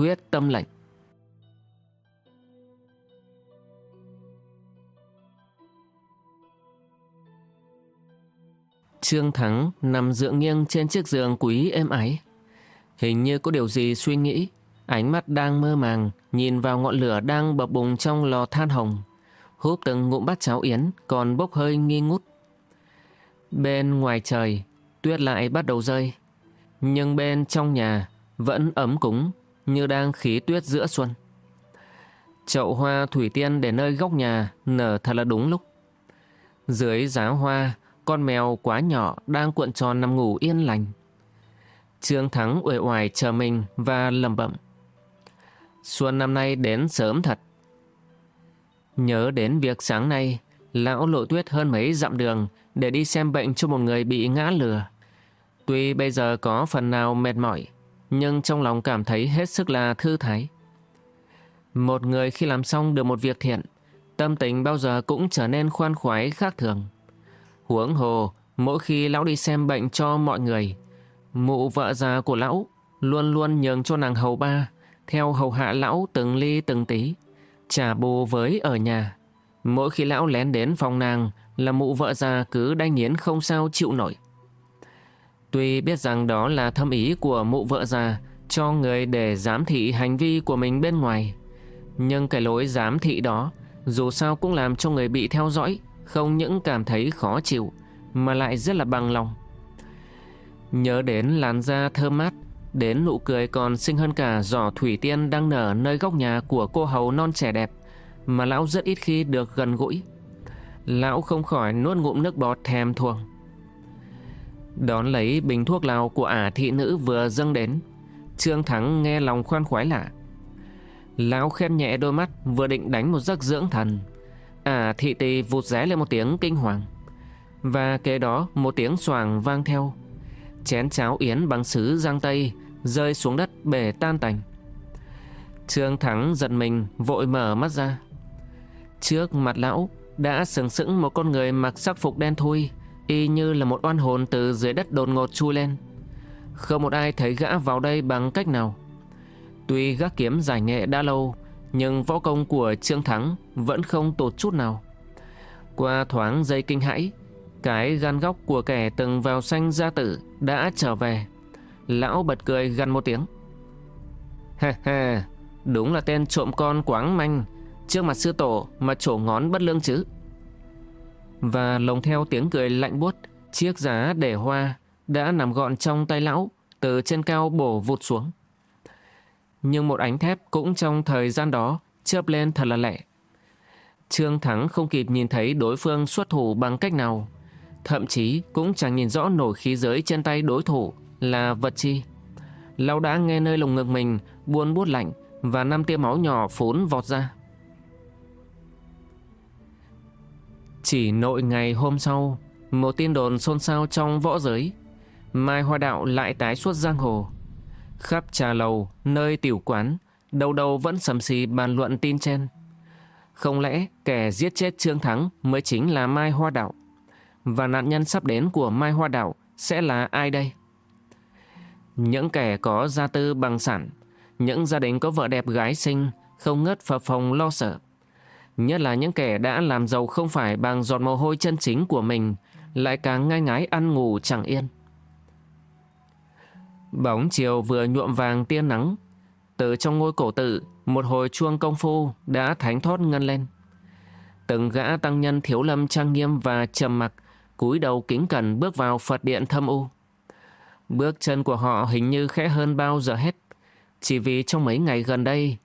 Huyết Tâm Lệnh. Trương Thắng nằm dựa nghiêng trên chiếc giường quý êm ái. Hình như có điều gì suy nghĩ, ánh mắt đang mơ màng, nhìn vào ngọn lửa đang bập bùng trong lò than hồng. Húp từng ngụm bát cháo yến còn bốc hơi nghi ngút. Bên ngoài trời, tuyết lại bắt đầu rơi. Nhưng bên trong nhà vẫn ấm cúng như đang khí tuyết giữa xuân. Chậu hoa thủy tiên để nơi góc nhà nở thật là đúng lúc. Dưới giá hoa, con mèo quá nhỏ đang cuộn tròn nằm ngủ yên lành. Trương Thắng uể oải chờ mình và lầm bẩm. Xuân năm nay đến sớm thật. Nhớ đến việc sáng nay, lão lộ tuyết hơn mấy dặm đường để đi xem bệnh cho một người bị ngã lừa. Tuy bây giờ có phần nào mệt mỏi, nhưng trong lòng cảm thấy hết sức là thư thái. Một người khi làm xong được một việc thiện, tâm tình bao giờ cũng trở nên khoan khoái khác thường. Huống hồ, mỗi khi lão đi xem bệnh cho mọi người, mụ vợ già của lão luôn luôn nhường cho nàng hầu ba, theo hầu hạ lão từng ly từng tí, trả bù với ở nhà. Mỗi khi lão lén đến phòng nàng là mụ vợ già cứ đanh nghiến không sao chịu nổi. Tuy biết rằng đó là thâm ý của mụ vợ già cho người để giám thị hành vi của mình bên ngoài, nhưng cái lối giám thị đó dù sao cũng làm cho người bị theo dõi không những cảm thấy khó chịu mà lại rất là bằng lòng. Nhớ đến làn da thơm mát, đến nụ cười còn xinh hơn cả giỏ thủy tiên đang nở nơi góc nhà của cô hầu non trẻ đẹp mà lão rất ít khi được gần gũi. Lão không khỏi nuốt ngụm nước bọt thèm thuồng. Đón lấy bình thuốc lào của ả thị nữ vừa dâng đến, Trương Thắng nghe lòng khoan khoái lạ. Lão khen nhẹ đôi mắt vừa định đánh một giấc dưỡng thần. Ả thị tỳ vụt ré lên một tiếng kinh hoàng. Và kế đó một tiếng xoàng vang theo. Chén cháo yến bằng sứ giang tây rơi xuống đất bể tan tành. Trương Thắng giật mình vội mở mắt ra. Trước mặt lão đã sừng sững một con người mặc sắc phục đen thui y như là một oan hồn từ dưới đất đột ngột chui lên. Không một ai thấy gã vào đây bằng cách nào. Tuy gác kiếm giải nghệ đã lâu, nhưng võ công của Trương Thắng vẫn không tụt chút nào. Qua thoáng dây kinh hãi, cái gan góc của kẻ từng vào xanh gia tử đã trở về. Lão bật cười gần một tiếng. Ha ha, đúng là tên trộm con quáng manh, trước mặt sư tổ mà trổ ngón bất lương chứ. Và lồng theo tiếng cười lạnh buốt, chiếc giá để hoa đã nằm gọn trong tay lão, từ trên cao bổ vụt xuống. Nhưng một ánh thép cũng trong thời gian đó chớp lên thật là lẹ. Trương Thắng không kịp nhìn thấy đối phương xuất thủ bằng cách nào, thậm chí cũng chẳng nhìn rõ nổi khí giới trên tay đối thủ là vật chi. Lão đã nghe nơi lồng ngực mình buôn bút lạnh và năm tia máu nhỏ phốn vọt ra. Chỉ nội ngày hôm sau, một tin đồn xôn xao trong võ giới. Mai Hoa Đạo lại tái xuất giang hồ. Khắp trà lầu, nơi tiểu quán, đầu đầu vẫn sầm xì bàn luận tin trên. Không lẽ kẻ giết chết Trương Thắng mới chính là Mai Hoa Đạo? Và nạn nhân sắp đến của Mai Hoa Đạo sẽ là ai đây? Những kẻ có gia tư bằng sản, những gia đình có vợ đẹp gái xinh, không ngớt phập phòng lo sợ Nhất là những kẻ đã làm giàu không phải bằng giọt mồ hôi chân chính của mình, lại càng ngai ngái ăn ngủ chẳng yên. Bóng chiều vừa nhuộm vàng tia nắng, từ trong ngôi cổ tự, một hồi chuông công phu đã thánh thót ngân lên. Từng gã tăng nhân thiếu lâm trang nghiêm và trầm mặc, cúi đầu kính cẩn bước vào Phật điện thâm u. Bước chân của họ hình như khẽ hơn bao giờ hết, chỉ vì trong mấy ngày gần đây,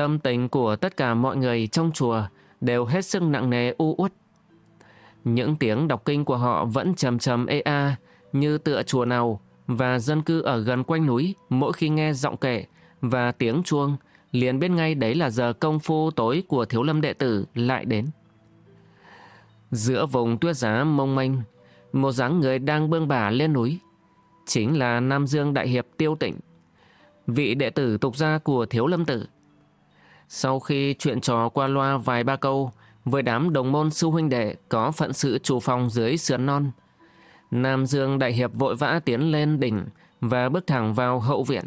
tâm tình của tất cả mọi người trong chùa đều hết sức nặng nề u uất. Những tiếng đọc kinh của họ vẫn trầm trầm ê a như tựa chùa nào và dân cư ở gần quanh núi mỗi khi nghe giọng kể và tiếng chuông, liền biết ngay đấy là giờ công phu tối của thiếu lâm đệ tử lại đến. Giữa vùng tuyết giá mông manh một dáng người đang bương bả lên núi, chính là Nam Dương Đại Hiệp Tiêu Tịnh, vị đệ tử tục gia của thiếu lâm tử. Sau khi chuyện trò qua loa vài ba câu với đám đồng môn sư huynh đệ có phận sự chủ phòng dưới sườn non, Nam Dương Đại Hiệp vội vã tiến lên đỉnh và bước thẳng vào hậu viện.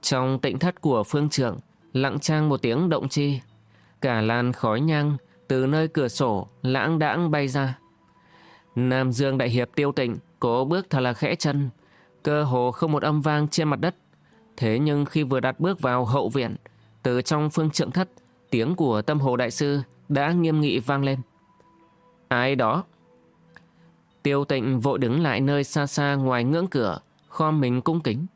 Trong tịnh thất của phương trưởng, lặng trang một tiếng động chi. Cả làn khói nhang từ nơi cửa sổ lãng đãng bay ra. Nam Dương Đại Hiệp tiêu tịnh, cố bước thật là khẽ chân, cơ hồ không một âm vang trên mặt đất. Thế nhưng khi vừa đặt bước vào hậu viện, từ trong phương trượng thất, tiếng của tâm hồ đại sư đã nghiêm nghị vang lên. Ai đó? Tiêu tịnh vội đứng lại nơi xa xa ngoài ngưỡng cửa, khom mình cung kính.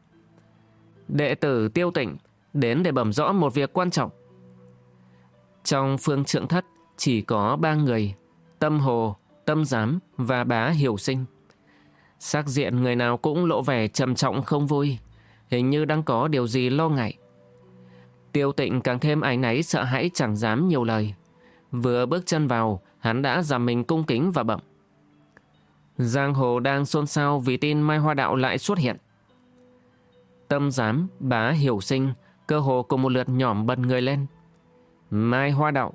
Đệ tử tiêu tịnh đến để bẩm rõ một việc quan trọng. Trong phương trượng thất chỉ có ba người, tâm hồ, tâm giám và bá hiểu sinh. Sắc diện người nào cũng lộ vẻ trầm trọng không vui, hình như đang có điều gì lo ngại. Tiêu tịnh càng thêm áy náy sợ hãi chẳng dám nhiều lời. Vừa bước chân vào, hắn đã giảm mình cung kính và bẩm. Giang hồ đang xôn xao vì tin Mai Hoa Đạo lại xuất hiện. Tâm giám, bá hiểu sinh, cơ hồ cùng một lượt nhỏm bật người lên. Mai Hoa Đạo.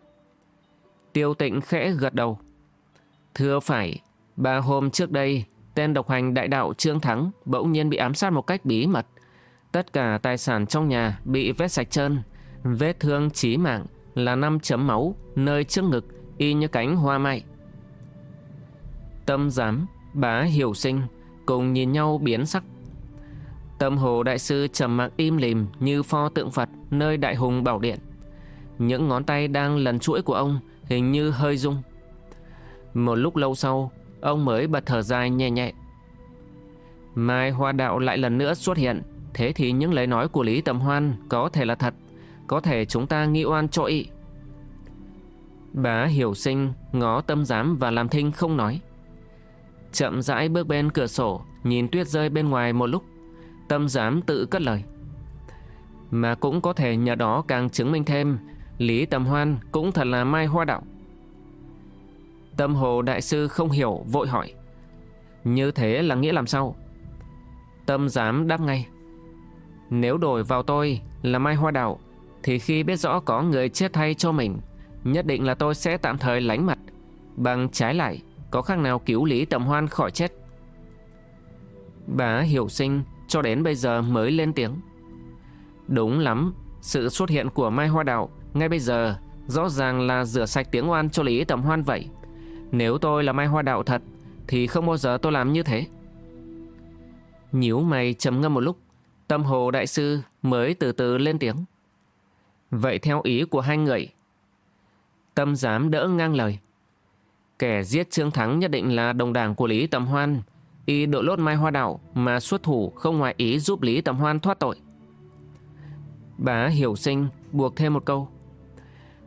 Tiêu tịnh khẽ gật đầu. Thưa phải, ba hôm trước đây, tên độc hành đại đạo Trương Thắng bỗng nhiên bị ám sát một cách bí mật. Tất cả tài sản trong nhà bị vết sạch trơn, vết thương chí mạng là năm chấm máu nơi trước ngực y như cánh hoa mai. Tâm giám, bá hiểu sinh cùng nhìn nhau biến sắc. Tâm hồ đại sư trầm mặc im lìm như pho tượng Phật nơi đại hùng bảo điện. Những ngón tay đang lần chuỗi của ông hình như hơi rung. Một lúc lâu sau, ông mới bật thở dài nhẹ nhẹ. Mai Hoa Đạo lại lần nữa xuất hiện, thế thì những lời nói của Lý Tầm Hoan có thể là thật, có thể chúng ta nghi oan cho ý. Bá hiểu sinh, ngó tâm giám và làm thinh không nói. Chậm rãi bước bên cửa sổ, nhìn tuyết rơi bên ngoài một lúc, tâm giám tự cất lời. Mà cũng có thể nhờ đó càng chứng minh thêm Lý Tầm Hoan cũng thật là mai hoa đạo. Tâm hồ đại sư không hiểu vội hỏi Như thế là nghĩa làm sao Tâm Giám đáp ngay nếu đổi vào tôi là Mai Hoa Đạo Thì khi biết rõ có người chết thay cho mình, Nhất định là tôi sẽ tạm thời lánh mặt. Bằng trái lại, Có khác nào cứu Lý Tầm Hoan khỏi chết? Bà hiểu sinh cho đến bây giờ mới lên tiếng. Đúng lắm, Sự xuất hiện của Mai Hoa Đạo Ngay bây giờ Rõ ràng là rửa sạch tiếng oan cho Lý Tầm Hoan vậy. Nếu tôi là Mai Hoa Đạo thật, Thì không bao giờ tôi làm như thế. Nhíu mày trầm ngâm một lúc. Tâm hồ đại sư mới từ từ lên tiếng. Vậy theo ý của hai người, Tâm dám đỡ ngang lời. Kẻ giết Trương Thắng nhất định là đồng đảng của Lý Tầm Hoan. Y đội lốt Mai Hoa đảo Mà xuất thủ không ngoài ý giúp Lý Tầm Hoan thoát tội. Bá hiểu sinh buộc thêm một câu.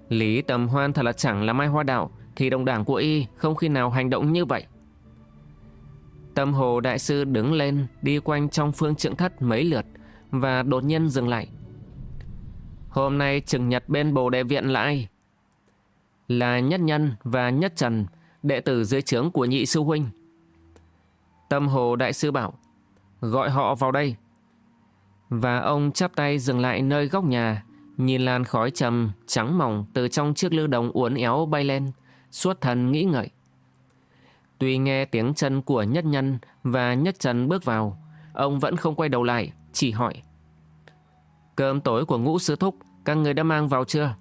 Lý Tầm Hoan thật là chẳng là Mai Hoa đảo thì đồng đảng của y không khi nào hành động như vậy. Tâm hồ đại sư đứng lên đi quanh trong phương trượng thất mấy lượt và đột nhiên dừng lại. Hôm nay trừng nhật bên bồ đề viện là ai? Là Nhất Nhân và Nhất Trần, đệ tử dưới trướng của nhị sư huynh. Tâm hồ đại sư bảo, gọi họ vào đây. Và ông chắp tay dừng lại nơi góc nhà, nhìn làn khói trầm trắng mỏng từ trong chiếc lư đồng uốn éo bay lên suốt thần nghĩ ngợi. Tuy nghe tiếng chân của Nhất Nhân và Nhất Trần bước vào, ông vẫn không quay đầu lại, chỉ hỏi. Cơm tối của ngũ sư thúc, các người đã mang vào chưa?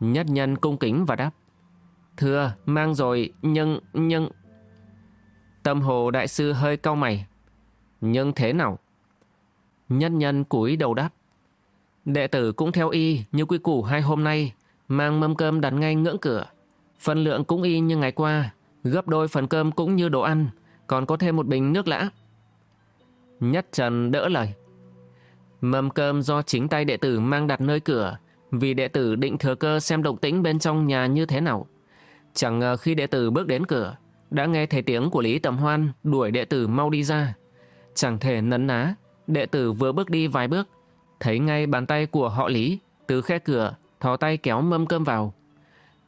Nhất Nhân cung kính và đáp. Thưa, mang rồi, nhưng, nhưng... Tâm hồ đại sư hơi cau mày. Nhưng thế nào? Nhất Nhân cúi đầu đáp. Đệ tử cũng theo y như quy củ hai hôm nay, mang mâm cơm đặt ngay ngưỡng cửa. Phần lượng cũng y như ngày qua, gấp đôi phần cơm cũng như đồ ăn, còn có thêm một bình nước lã. Nhất Trần đỡ lời. Mâm cơm do chính tay đệ tử mang đặt nơi cửa, vì đệ tử định thừa cơ xem động tĩnh bên trong nhà như thế nào. Chẳng ngờ khi đệ tử bước đến cửa, đã nghe thấy tiếng của Lý Tầm Hoan đuổi đệ tử mau đi ra. Chẳng thể nấn ná, đệ tử vừa bước đi vài bước, thấy ngay bàn tay của họ Lý từ khe cửa thò tay kéo mâm cơm vào.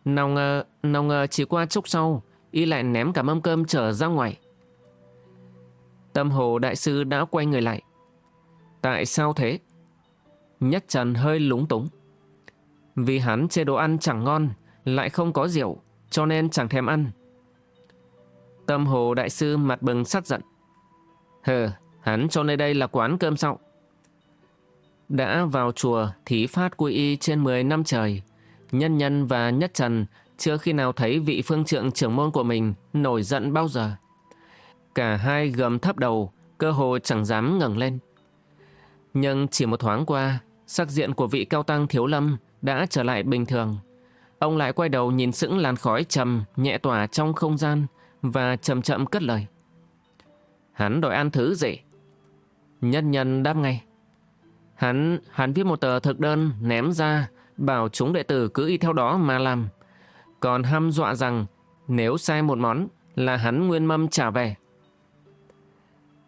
Nào ngờ, nào ngờ chỉ qua chốc sau, y lại ném cả mâm cơm trở ra ngoài. Tâm hồ đại sư đã quay người lại. Tại sao thế? Nhất Trần hơi lúng túng. Vì hắn chê đồ ăn chẳng ngon, lại không có rượu, cho nên chẳng thèm ăn. Tâm hồ đại sư mặt bừng sắt giận. Hờ, hắn cho nơi đây là quán cơm sao? Đã vào chùa thí phát quy y trên 10 năm trời, Nhân Nhân và Nhất Trần chưa khi nào thấy vị phương trượng trưởng môn của mình nổi giận bao giờ. Cả hai gầm thấp đầu, cơ hồ chẳng dám ngẩng lên. Nhưng chỉ một thoáng qua, sắc diện của vị cao tăng thiếu lâm đã trở lại bình thường. Ông lại quay đầu nhìn sững làn khói trầm nhẹ tỏa trong không gian và chậm chậm cất lời. Hắn đòi ăn thứ gì? Nhân nhân đáp ngay. Hắn, hắn viết một tờ thực đơn ném ra, bảo chúng đệ tử cứ y theo đó mà làm. Còn hăm dọa rằng nếu sai một món là hắn nguyên mâm trả về.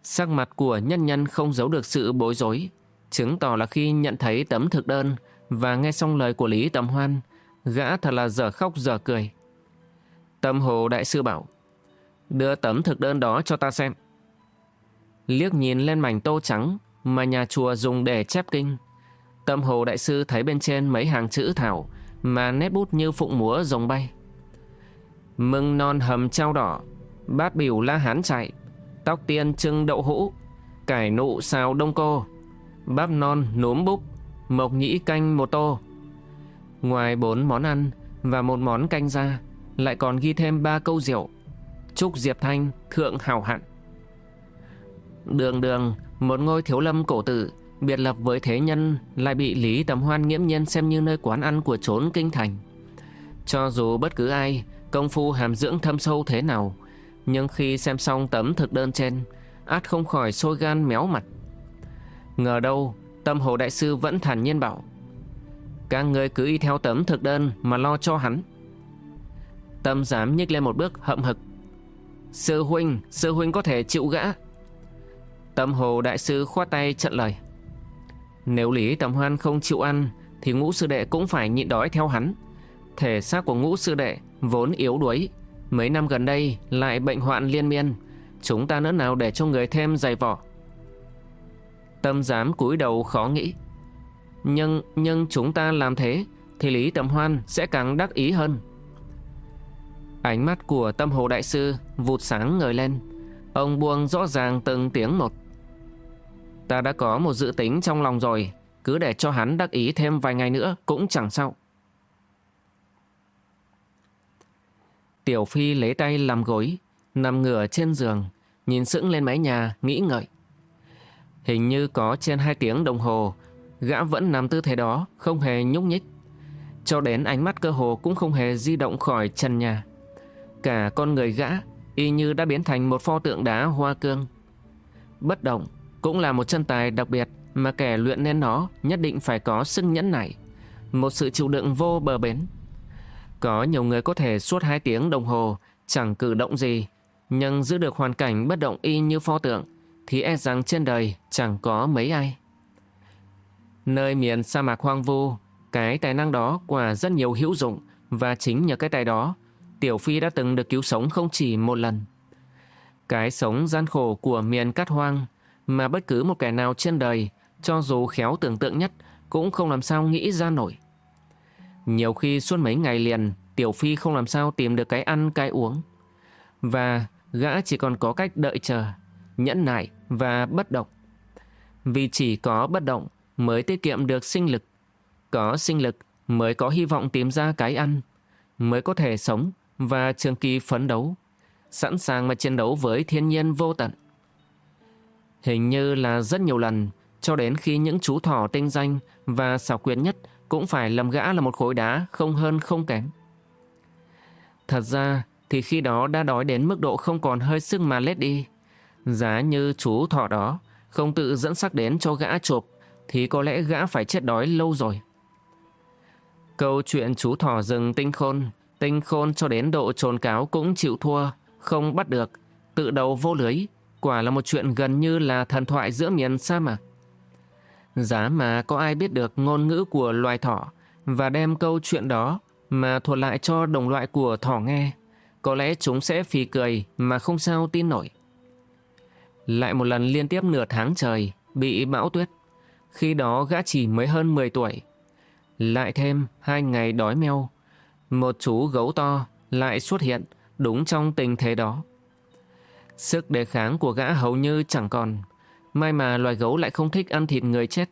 Sắc mặt của nhân nhân không giấu được sự bối rối, chứng tỏ là khi nhận thấy tấm thực đơn và nghe xong lời của Lý Tầm Hoan, gã thật là dở khóc dở cười. Tâm hồ đại sư bảo, đưa tấm thực đơn đó cho ta xem. Liếc nhìn lên mảnh tô trắng mà nhà chùa dùng để chép kinh. Tâm hồ đại sư thấy bên trên mấy hàng chữ thảo mà nét bút như phụng múa rồng bay. Mưng non hầm trao đỏ, bát biểu la hán chạy, tóc tiên trưng đậu hũ, cải nụ xào đông cô, bắp non núm búp, mộc nhĩ canh một tô. Ngoài bốn món ăn và một món canh ra, lại còn ghi thêm ba câu rượu. Chúc Diệp Thanh thượng hào hạn. Đường đường, một ngôi thiếu lâm cổ tử, biệt lập với thế nhân lại bị Lý Tầm Hoan nghiễm nhiên xem như nơi quán ăn của trốn kinh thành. Cho dù bất cứ ai, công phu hàm dưỡng thâm sâu thế nào, nhưng khi xem xong tấm thực đơn trên, át không khỏi sôi gan méo mặt. Ngờ đâu, tâm hồ đại sư vẫn thản nhiên bảo, các người cứ y theo tấm thực đơn mà lo cho hắn. Tâm dám nhích lên một bước hậm hực. Sư huynh, sư huynh có thể chịu gã. Tâm hồ đại sư khoát tay trận lời. Nếu Lý Tầm Hoan không chịu ăn thì ngũ sư đệ cũng phải nhịn đói theo hắn. Thể xác của ngũ sư đệ vốn yếu đuối. Mấy năm gần đây lại bệnh hoạn liên miên. Chúng ta nữa nào để cho người thêm dày vỏ. Tâm giám cúi đầu khó nghĩ. Nhưng, nhưng chúng ta làm thế thì Lý Tầm Hoan sẽ càng đắc ý hơn. Ánh mắt của tâm hồ đại sư vụt sáng ngời lên. Ông buông rõ ràng từng tiếng một. Ta đã có một dự tính trong lòng rồi, cứ để cho hắn đắc ý thêm vài ngày nữa cũng chẳng sao. Tiểu Phi lấy tay làm gối, nằm ngửa trên giường, nhìn sững lên mái nhà, nghĩ ngợi. Hình như có trên hai tiếng đồng hồ, gã vẫn nằm tư thế đó, không hề nhúc nhích. Cho đến ánh mắt cơ hồ cũng không hề di động khỏi chân nhà. Cả con người gã, y như đã biến thành một pho tượng đá hoa cương. Bất động, cũng là một chân tài đặc biệt mà kẻ luyện nên nó nhất định phải có sức nhẫn nảy, một sự chịu đựng vô bờ bến. Có nhiều người có thể suốt hai tiếng đồng hồ chẳng cử động gì, nhưng giữ được hoàn cảnh bất động y như pho tượng, thì e rằng trên đời chẳng có mấy ai. Nơi miền sa mạc hoang vu, cái tài năng đó quả rất nhiều hữu dụng và chính nhờ cái tài đó, Tiểu Phi đã từng được cứu sống không chỉ một lần. Cái sống gian khổ của miền cát hoang mà bất cứ một kẻ nào trên đời, cho dù khéo tưởng tượng nhất, cũng không làm sao nghĩ ra nổi. Nhiều khi suốt mấy ngày liền, Tiểu Phi không làm sao tìm được cái ăn cái uống. Và gã chỉ còn có cách đợi chờ, nhẫn nại và bất động. Vì chỉ có bất động mới tiết kiệm được sinh lực. Có sinh lực mới có hy vọng tìm ra cái ăn, mới có thể sống và trường kỳ phấn đấu, sẵn sàng mà chiến đấu với thiên nhiên vô tận. Hình như là rất nhiều lần, cho đến khi những chú thỏ tinh danh và xảo quyệt nhất cũng phải lầm gã là một khối đá không hơn không kém. Thật ra thì khi đó đã đói đến mức độ không còn hơi sức mà lết đi. Giá như chú thỏ đó không tự dẫn sắc đến cho gã chụp thì có lẽ gã phải chết đói lâu rồi. Câu chuyện chú thỏ rừng tinh khôn, tinh khôn cho đến độ trồn cáo cũng chịu thua, không bắt được, tự đầu vô lưới, Quả là một chuyện gần như là thần thoại giữa miền sa mạc. Giá mà có ai biết được ngôn ngữ của loài thỏ và đem câu chuyện đó mà thuật lại cho đồng loại của thỏ nghe, có lẽ chúng sẽ phì cười mà không sao tin nổi. Lại một lần liên tiếp nửa tháng trời bị bão tuyết, khi đó gã chỉ mới hơn 10 tuổi. Lại thêm hai ngày đói meo, một chú gấu to lại xuất hiện đúng trong tình thế đó. Sức đề kháng của gã hầu như chẳng còn, may mà loài gấu lại không thích ăn thịt người chết,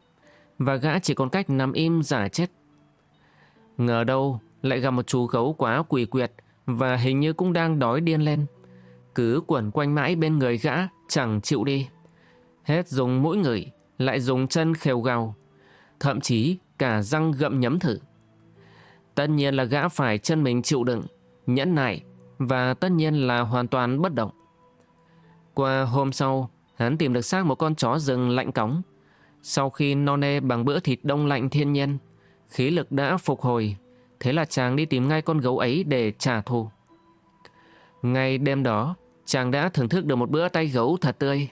và gã chỉ còn cách nằm im giả chết. Ngờ đâu lại gặp một chú gấu quá quỷ quyệt và hình như cũng đang đói điên lên. Cứ quẩn quanh mãi bên người gã chẳng chịu đi. Hết dùng mũi ngửi, lại dùng chân khều gào, thậm chí cả răng gậm nhấm thử. Tất nhiên là gã phải chân mình chịu đựng, nhẫn nại và tất nhiên là hoàn toàn bất động. Qua hôm sau, hắn tìm được xác một con chó rừng lạnh cống. Sau khi no nê bằng bữa thịt đông lạnh thiên nhiên, khí lực đã phục hồi, thế là chàng đi tìm ngay con gấu ấy để trả thù. Ngay đêm đó, chàng đã thưởng thức được một bữa tay gấu thật tươi.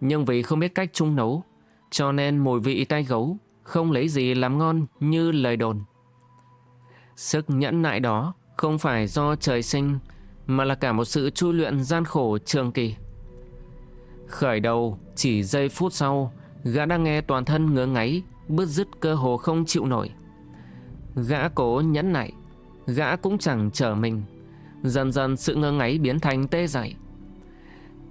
Nhưng vì không biết cách chung nấu, cho nên mùi vị tay gấu không lấy gì làm ngon như lời đồn. Sức nhẫn nại đó không phải do trời sinh, mà là cả một sự chui luyện gian khổ trường kỳ. Khởi đầu, chỉ giây phút sau, gã đang nghe toàn thân ngứa ngáy, bứt rứt cơ hồ không chịu nổi. Gã cố nhẫn nại, gã cũng chẳng trở mình. Dần dần sự ngơ ngáy biến thành tê dại.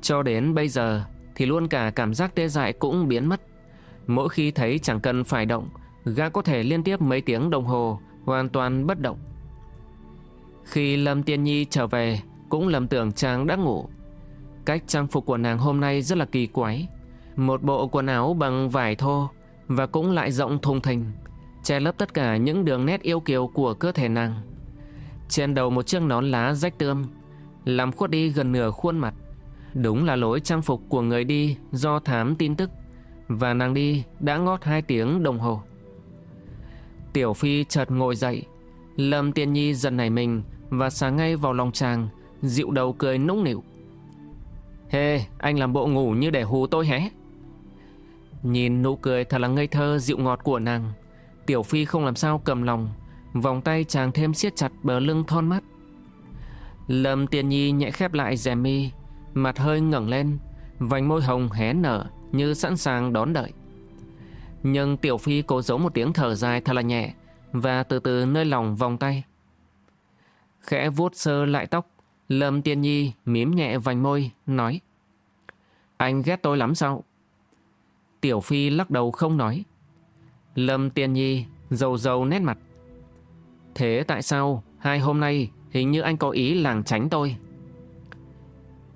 Cho đến bây giờ thì luôn cả cảm giác tê dại cũng biến mất. Mỗi khi thấy chẳng cần phải động, gã có thể liên tiếp mấy tiếng đồng hồ hoàn toàn bất động. Khi Lâm Tiên Nhi trở về, cũng lầm tưởng chàng đã ngủ. Cách trang phục của nàng hôm nay rất là kỳ quái. Một bộ quần áo bằng vải thô và cũng lại rộng thùng thình, che lấp tất cả những đường nét yêu kiều của cơ thể nàng. Trên đầu một chiếc nón lá rách tươm, làm khuất đi gần nửa khuôn mặt. Đúng là lối trang phục của người đi do thám tin tức, và nàng đi đã ngót hai tiếng đồng hồ. Tiểu Phi chợt ngồi dậy, Lâm Tiên Nhi giật nảy mình và sáng ngay vào lòng chàng, dịu đầu cười nũng nịu. Thế anh làm bộ ngủ như để hù tôi hé. Nhìn nụ cười thật là ngây thơ dịu ngọt của nàng, Tiểu Phi không làm sao cầm lòng, vòng tay chàng thêm siết chặt bờ lưng thon mắt. Lâm Tiên Nhi nhẹ khép lại rèm mi, mặt hơi ngẩng lên, vành môi hồng hé nở như sẵn sàng đón đợi. Nhưng Tiểu Phi cố giấu một tiếng thở dài thật là nhẹ và từ từ nơi lòng vòng tay. Khẽ vuốt sơ lại tóc, Lâm Tiên Nhi mím nhẹ vành môi, nói anh ghét tôi lắm sao? Tiểu Phi lắc đầu không nói. Lâm Tiên Nhi dầu dầu nét mặt. Thế tại sao hai hôm nay hình như anh có ý làng tránh tôi?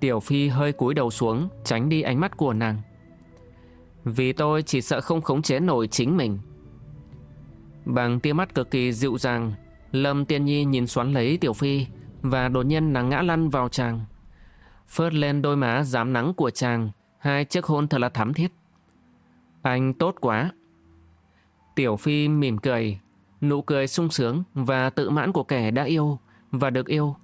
Tiểu Phi hơi cúi đầu xuống tránh đi ánh mắt của nàng. Vì tôi chỉ sợ không khống chế nổi chính mình. Bằng tia mắt cực kỳ dịu dàng, Lâm Tiên Nhi nhìn xoắn lấy Tiểu Phi và đột nhiên nàng ngã lăn vào chàng. Phớt lên đôi má dám nắng của chàng, hai chiếc hôn thật là thắm thiết. Anh tốt quá. Tiểu Phi mỉm cười, nụ cười sung sướng và tự mãn của kẻ đã yêu và được yêu.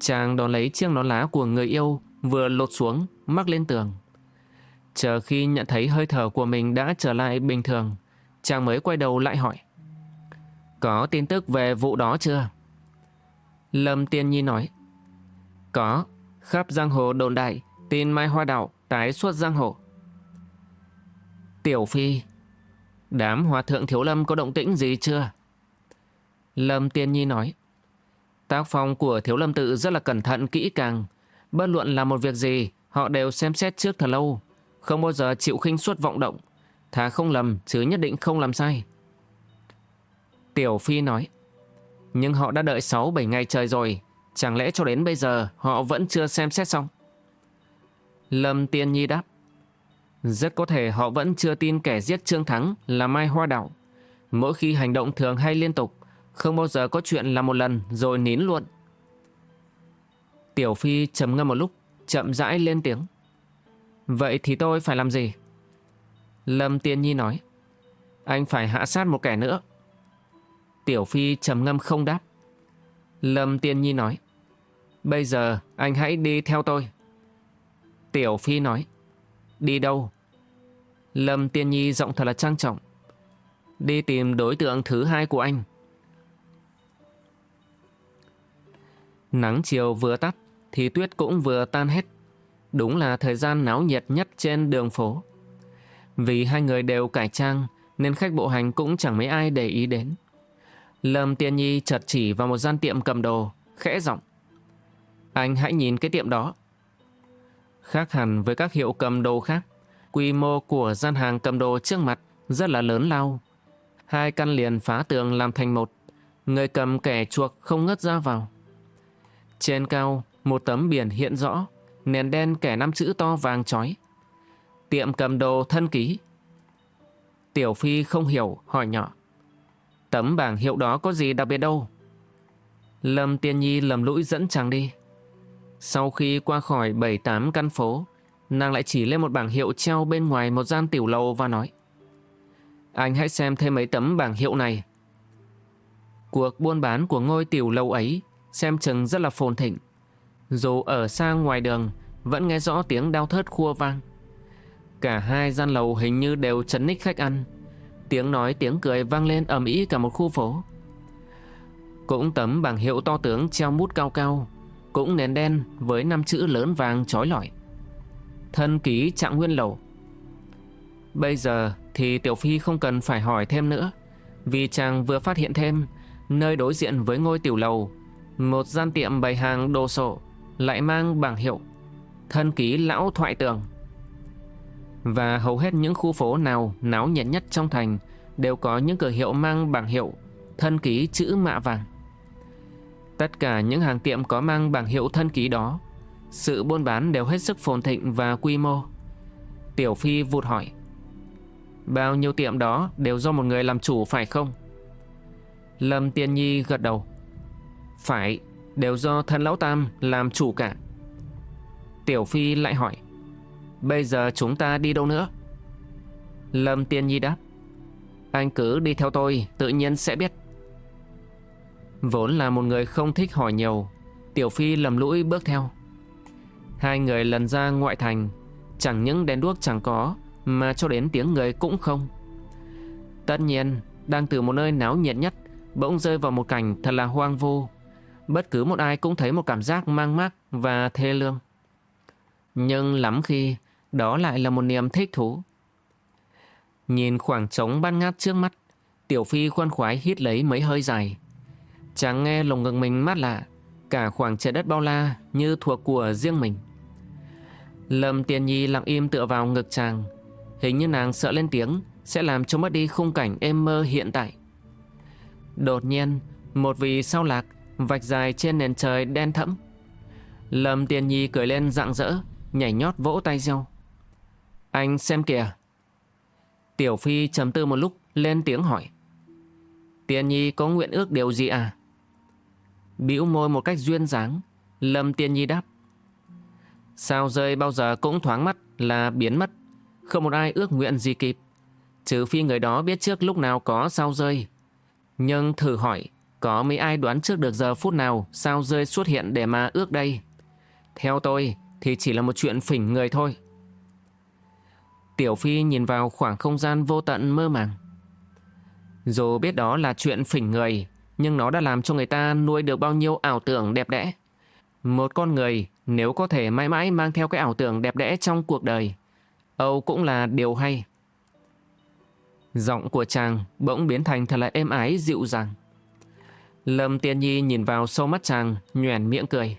Chàng đón lấy chiếc nón lá của người yêu vừa lột xuống, mắc lên tường. Chờ khi nhận thấy hơi thở của mình đã trở lại bình thường, chàng mới quay đầu lại hỏi. Có tin tức về vụ đó chưa? Lâm Tiên Nhi nói. Có, khắp giang hồ đồn đại, tin Mai Hoa Đạo tái xuất giang hồ. Tiểu Phi, đám hòa thượng thiếu lâm có động tĩnh gì chưa? Lâm Tiên Nhi nói. Tác phong của thiếu lâm tự rất là cẩn thận kỹ càng. Bất luận là một việc gì, họ đều xem xét trước thật lâu. Không bao giờ chịu khinh suất vọng động. Thà không lầm, chứ nhất định không làm sai. Tiểu Phi nói. Nhưng họ đã đợi 6-7 ngày trời rồi. Chẳng lẽ cho đến bây giờ họ vẫn chưa xem xét xong? Lâm Tiên Nhi đáp. Rất có thể họ vẫn chưa tin kẻ giết Trương Thắng là Mai Hoa Đạo. Mỗi khi hành động thường hay liên tục, không bao giờ có chuyện là một lần rồi nín luôn. Tiểu Phi trầm ngâm một lúc, chậm rãi lên tiếng. Vậy thì tôi phải làm gì? Lâm Tiên Nhi nói. Anh phải hạ sát một kẻ nữa. Tiểu Phi trầm ngâm không đáp. Lâm Tiên Nhi nói. Bây giờ anh hãy đi theo tôi. Tiểu Phi nói. Đi đâu? Lâm Tiên Nhi giọng thật là trang trọng. Đi tìm đối tượng thứ hai của anh. Nắng chiều vừa tắt thì tuyết cũng vừa tan hết. Đúng là thời gian náo nhiệt nhất trên đường phố. Vì hai người đều cải trang nên khách bộ hành cũng chẳng mấy ai để ý đến. Lâm Tiên Nhi chợt chỉ vào một gian tiệm cầm đồ, khẽ giọng. Anh hãy nhìn cái tiệm đó. Khác hẳn với các hiệu cầm đồ khác, quy mô của gian hàng cầm đồ trước mặt rất là lớn lao. Hai căn liền phá tường làm thành một, người cầm kẻ chuộc không ngất ra vào. Trên cao, một tấm biển hiện rõ, nền đen kẻ năm chữ to vàng chói. Tiệm cầm đồ thân ký. Tiểu Phi không hiểu, hỏi nhỏ. Tấm bảng hiệu đó có gì đặc biệt đâu? Lâm Tiên Nhi lầm lũi dẫn chàng đi. Sau khi qua khỏi bảy tám căn phố, nàng lại chỉ lên một bảng hiệu treo bên ngoài một gian tiểu lầu và nói. Anh hãy xem thêm mấy tấm bảng hiệu này. Cuộc buôn bán của ngôi tiểu lầu ấy xem chừng rất là phồn thịnh. Dù ở xa ngoài đường, vẫn nghe rõ tiếng đau thớt khua vang. Cả hai gian lầu hình như đều chấn ních khách ăn. Tiếng nói tiếng cười vang lên ầm ĩ cả một khu phố. Cũng tấm bảng hiệu to tướng treo mút cao cao, cũng nền đen với năm chữ lớn vàng trói lọi. Thân ký trạng nguyên lầu. Bây giờ thì Tiểu Phi không cần phải hỏi thêm nữa, vì chàng vừa phát hiện thêm nơi đối diện với ngôi tiểu lầu, một gian tiệm bày hàng đồ sộ lại mang bảng hiệu thân ký lão thoại tường. Và hầu hết những khu phố nào náo nhiệt nhất trong thành đều có những cửa hiệu mang bảng hiệu thân ký chữ mạ vàng. Tất cả những hàng tiệm có mang bảng hiệu thân ký đó, sự buôn bán đều hết sức phồn thịnh và quy mô. Tiểu Phi vụt hỏi, bao nhiêu tiệm đó đều do một người làm chủ phải không? Lâm Tiên Nhi gật đầu. Phải, đều do thân lão tam làm chủ cả. Tiểu Phi lại hỏi, bây giờ chúng ta đi đâu nữa? Lâm Tiên Nhi đáp, anh cứ đi theo tôi, tự nhiên sẽ biết. Vốn là một người không thích hỏi nhiều, Tiểu Phi lầm lũi bước theo. Hai người lần ra ngoại thành, chẳng những đèn đuốc chẳng có, mà cho đến tiếng người cũng không. Tất nhiên, đang từ một nơi náo nhiệt nhất, bỗng rơi vào một cảnh thật là hoang vu. Bất cứ một ai cũng thấy một cảm giác mang mác và thê lương. Nhưng lắm khi, đó lại là một niềm thích thú. Nhìn khoảng trống ban ngát trước mắt, Tiểu Phi khoan khoái hít lấy mấy hơi dài. Chàng nghe lồng ngực mình mát lạ, cả khoảng trời đất bao la như thuộc của riêng mình. Lâm Tiền Nhi lặng im tựa vào ngực chàng, hình như nàng sợ lên tiếng sẽ làm cho mất đi khung cảnh êm mơ hiện tại. Đột nhiên, một vì sao lạc vạch dài trên nền trời đen thẫm. Lâm Tiền Nhi cười lên rạng rỡ, nhảy nhót vỗ tay reo. Anh xem kìa. Tiểu Phi trầm tư một lúc lên tiếng hỏi. Tiền Nhi có nguyện ước điều gì à? Bĩu môi một cách duyên dáng, Lâm Tiên Nhi đáp. Sao rơi bao giờ cũng thoáng mắt là biến mất, không một ai ước nguyện gì kịp, trừ phi người đó biết trước lúc nào có sao rơi. Nhưng thử hỏi, có mấy ai đoán trước được giờ phút nào sao rơi xuất hiện để mà ước đây? Theo tôi thì chỉ là một chuyện phỉnh người thôi. Tiểu Phi nhìn vào khoảng không gian vô tận mơ màng. Dù biết đó là chuyện phỉnh người, nhưng nó đã làm cho người ta nuôi được bao nhiêu ảo tưởng đẹp đẽ. Một con người nếu có thể mãi mãi mang theo cái ảo tưởng đẹp đẽ trong cuộc đời, Âu cũng là điều hay. Giọng của chàng bỗng biến thành thật là êm ái dịu dàng. Lâm Tiên Nhi nhìn vào sâu mắt chàng, nhoẻn miệng cười.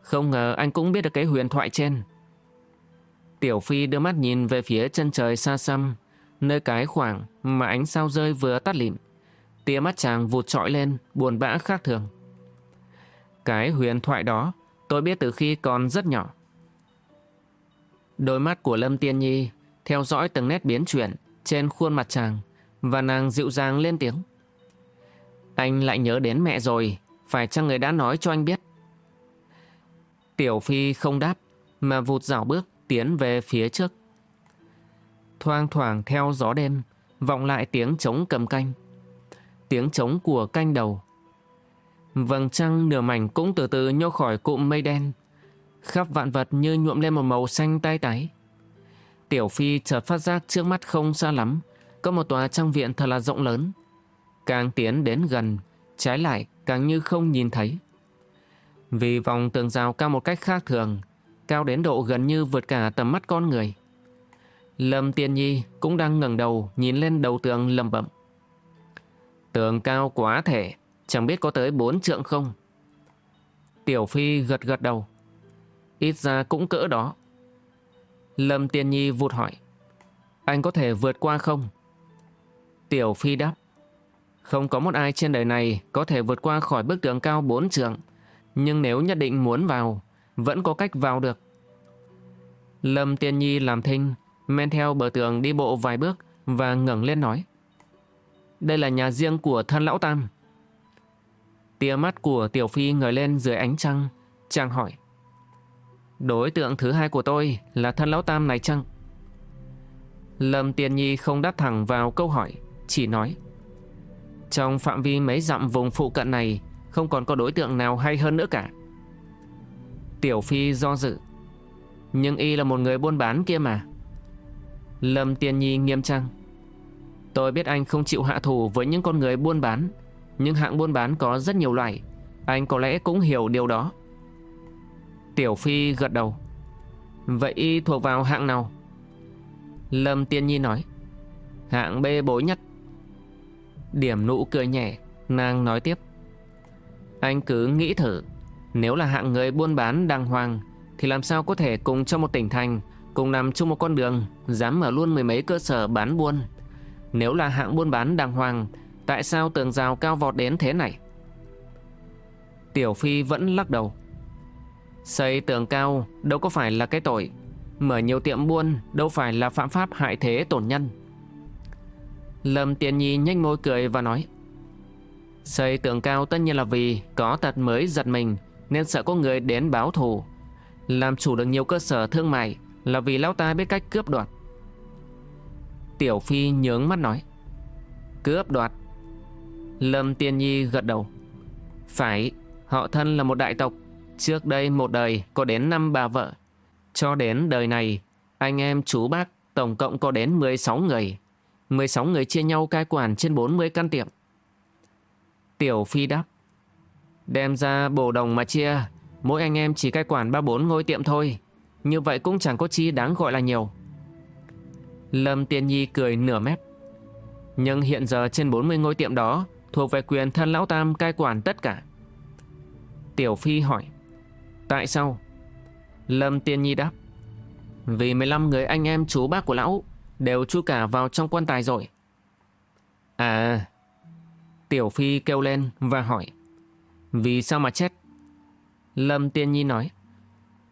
Không ngờ anh cũng biết được cái huyền thoại trên. Tiểu Phi đưa mắt nhìn về phía chân trời xa xăm, nơi cái khoảng mà ánh sao rơi vừa tắt lịm. Tia mắt chàng vụt trọi lên, buồn bã khác thường. Cái huyền thoại đó tôi biết từ khi còn rất nhỏ. Đôi mắt của Lâm Tiên Nhi theo dõi từng nét biến chuyển trên khuôn mặt chàng và nàng dịu dàng lên tiếng. Anh lại nhớ đến mẹ rồi, phải chăng người đã nói cho anh biết? Tiểu Phi không đáp, mà vụt dảo bước tiến về phía trước. Thoang thoảng theo gió đêm, vọng lại tiếng trống cầm canh. Tiếng trống của canh đầu. Vầng trăng nửa mảnh cũng từ từ nhô khỏi cụm mây đen. Khắp vạn vật như nhuộm lên một màu xanh tai tái. Tiểu Phi chợt phát giác trước mắt không xa lắm, có một tòa trang viện thật là rộng lớn. Càng tiến đến gần, trái lại càng như không nhìn thấy. Vì vòng tường rào cao một cách khác thường, cao đến độ gần như vượt cả tầm mắt con người. Lâm Tiên Nhi cũng đang ngẩng đầu nhìn lên đầu tường lầm bẩm. Tường cao quá thể, chẳng biết có tới bốn trượng không. Tiểu Phi gật gật đầu. Ít ra cũng cỡ đó. Lâm Tiên Nhi vụt hỏi. Anh có thể vượt qua không? Tiểu Phi đáp. Không có một ai trên đời này có thể vượt qua khỏi bức tường cao bốn trượng. Nhưng nếu nhất định muốn vào, vẫn có cách vào được. Lâm Tiên Nhi làm thinh, men theo bờ tường đi bộ vài bước và ngẩng lên nói. Đây là nhà riêng của thân lão Tam. Tia mắt của Tiểu Phi ngời lên dưới ánh trăng, chàng hỏi. Đối tượng thứ hai của tôi là thân lão Tam này chăng? Lâm Tiên Nhi không đáp thẳng vào câu hỏi, chỉ nói. Trong phạm vi mấy dặm vùng phụ cận này không còn có đối tượng nào hay hơn nữa cả. Tiểu Phi do dự. Nhưng y là một người buôn bán kia mà. Lâm Tiên Nhi nghiêm trang. Tôi biết anh không chịu hạ thủ với những con người buôn bán, nhưng hạng buôn bán có rất nhiều loại. Anh có lẽ cũng hiểu điều đó. Tiểu Phi gật đầu. Vậy y thuộc vào hạng nào? Lâm Tiên Nhi nói. Hạng bê bối nhất. Điểm nụ cười nhẹ, nàng nói tiếp. Anh cứ nghĩ thử, nếu là hạng người buôn bán đàng hoàng, thì làm sao có thể cùng trong một tỉnh thành, cùng nằm chung một con đường, dám mở luôn mười mấy cơ sở bán buôn. Nếu là hạng buôn bán đàng hoàng, tại sao tường rào cao vọt đến thế này? Tiểu Phi vẫn lắc đầu. Xây tường cao đâu có phải là cái tội, mở nhiều tiệm buôn đâu phải là phạm pháp hại thế tổn nhân. Lâm Tiên Nhi nhanh môi cười và nói Xây tường cao tất nhiên là vì có tật mới giật mình nên sợ có người đến báo thù. Làm chủ được nhiều cơ sở thương mại là vì lão ta biết cách cướp đoạt. Tiểu Phi nhướng mắt nói. Cướp đoạt. Lâm Tiên Nhi gật đầu. Phải, họ thân là một đại tộc. Trước đây một đời có đến năm bà vợ. Cho đến đời này Anh em chú bác tổng cộng có đến 16 người. 16 người chia nhau cai quản trên 40 căn tiệm. Tiểu Phi đáp. Đem ra bổ đồng mà chia. Mỗi anh em chỉ cai quản 3-4 ngôi tiệm thôi. Như vậy cũng chẳng có chi đáng gọi là nhiều. Lâm Tiên Nhi cười nửa mép. Nhưng hiện giờ trên 40 ngôi tiệm đó Thuộc về quyền thân lão tam cai quản tất cả. Tiểu Phi hỏi, Tại sao? Lâm Tiên Nhi đáp, Vì 15 người anh em chú bác của lão Đều chui cả vào trong quan tài rồi. À. Tiểu Phi kêu lên và hỏi, Vì sao mà chết? Lâm Tiên Nhi nói,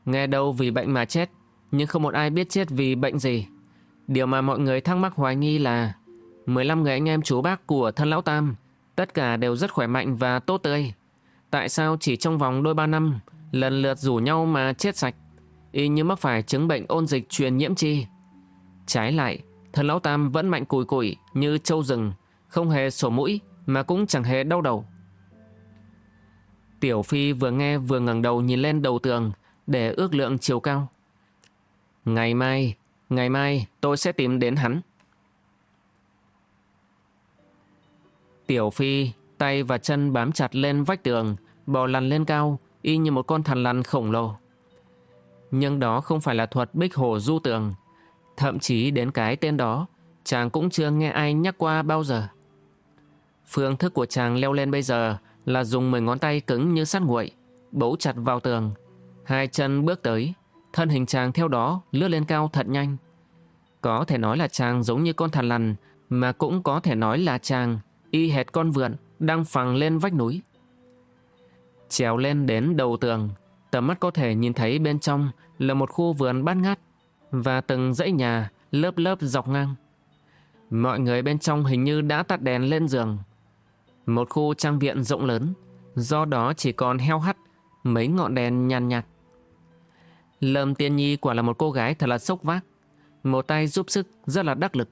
Nghe đâu vì bệnh mà chết, Nhưng không một ai biết chết vì bệnh gì. Điều mà mọi người thắc mắc hoài nghi là 15 người anh em chú bác của thân lão Tam, Tất cả đều rất khỏe mạnh và tốt tươi. Tại sao chỉ trong vòng đôi ba năm, Lần lượt rủ nhau mà chết sạch? Y như mắc phải chứng bệnh ôn dịch truyền nhiễm chi. Trái lại, Thân lão Tam vẫn mạnh cùi cùi như trâu rừng, Không hề sổ mũi Mà cũng chẳng hề đau đầu. Tiểu Phi vừa nghe vừa ngẩng đầu nhìn lên đầu tường Để ước lượng chiều cao. Ngày mai Ngày mai tôi sẽ tìm đến hắn. Tiểu Phi, tay và chân bám chặt lên vách tường, bò lăn lên cao, y như một con thằn lằn khổng lồ. Nhưng đó không phải là thuật bích hồ du tường. Thậm chí đến cái tên đó, chàng cũng chưa nghe ai nhắc qua bao giờ. Phương thức của chàng leo lên bây giờ là dùng 10 ngón tay cứng như sắt nguội, bấu chặt vào tường. Hai chân bước tới, Thân hình chàng theo đó lướt lên cao thật nhanh. Có thể nói là chàng giống như con thằn lằn, mà cũng có thể nói là chàng y hệt con vượn đang phẳng lên vách núi. Trèo lên đến đầu tường, tầm mắt có thể nhìn thấy bên trong là một khu vườn bát ngát và từng dãy nhà lớp lớp dọc ngang. Mọi người bên trong hình như đã tắt đèn lên giường. Một khu trang viện rộng lớn, do đó chỉ còn heo hắt, mấy ngọn đèn nhàn nhạt. Lâm Tiên Nhi quả là một cô gái thật là sốc vác. Một tay giúp sức rất là đắc lực.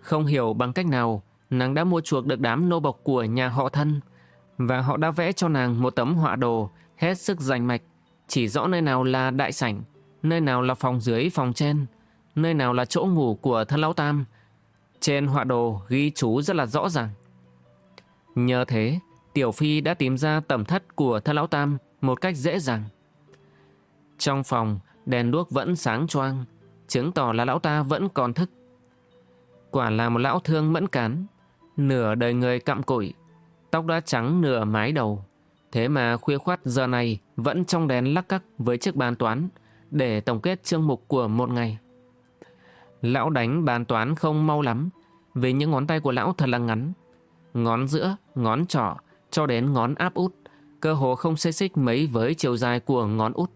Không hiểu bằng cách nào nàng đã mua chuộc được đám nô bộc của nhà họ thân và họ đã vẽ cho nàng một tấm họa đồ hết sức rành mạch chỉ rõ nơi nào là đại sảnh nơi nào là phòng dưới phòng trên nơi nào là chỗ ngủ của thân lão tam. Trên họa đồ ghi chú rất là rõ ràng. Nhờ thế, Tiểu Phi đã tìm ra tẩm thất của thân lão tam một cách dễ dàng. Trong phòng, đèn đuốc vẫn sáng choang, chứng tỏ là lão ta vẫn còn thức. Quả là một lão thương mẫn cán, nửa đời người cặm cụi, tóc đã trắng nửa mái đầu. Thế mà khuya khoát giờ này vẫn trong đèn lắc cắc với chiếc bàn toán để tổng kết chương mục của một ngày. Lão đánh bàn toán không mau lắm vì những ngón tay của lão thật là ngắn. Ngón giữa, ngón trỏ cho đến ngón áp út cơ hồ không xê xích mấy với chiều dài của ngón út.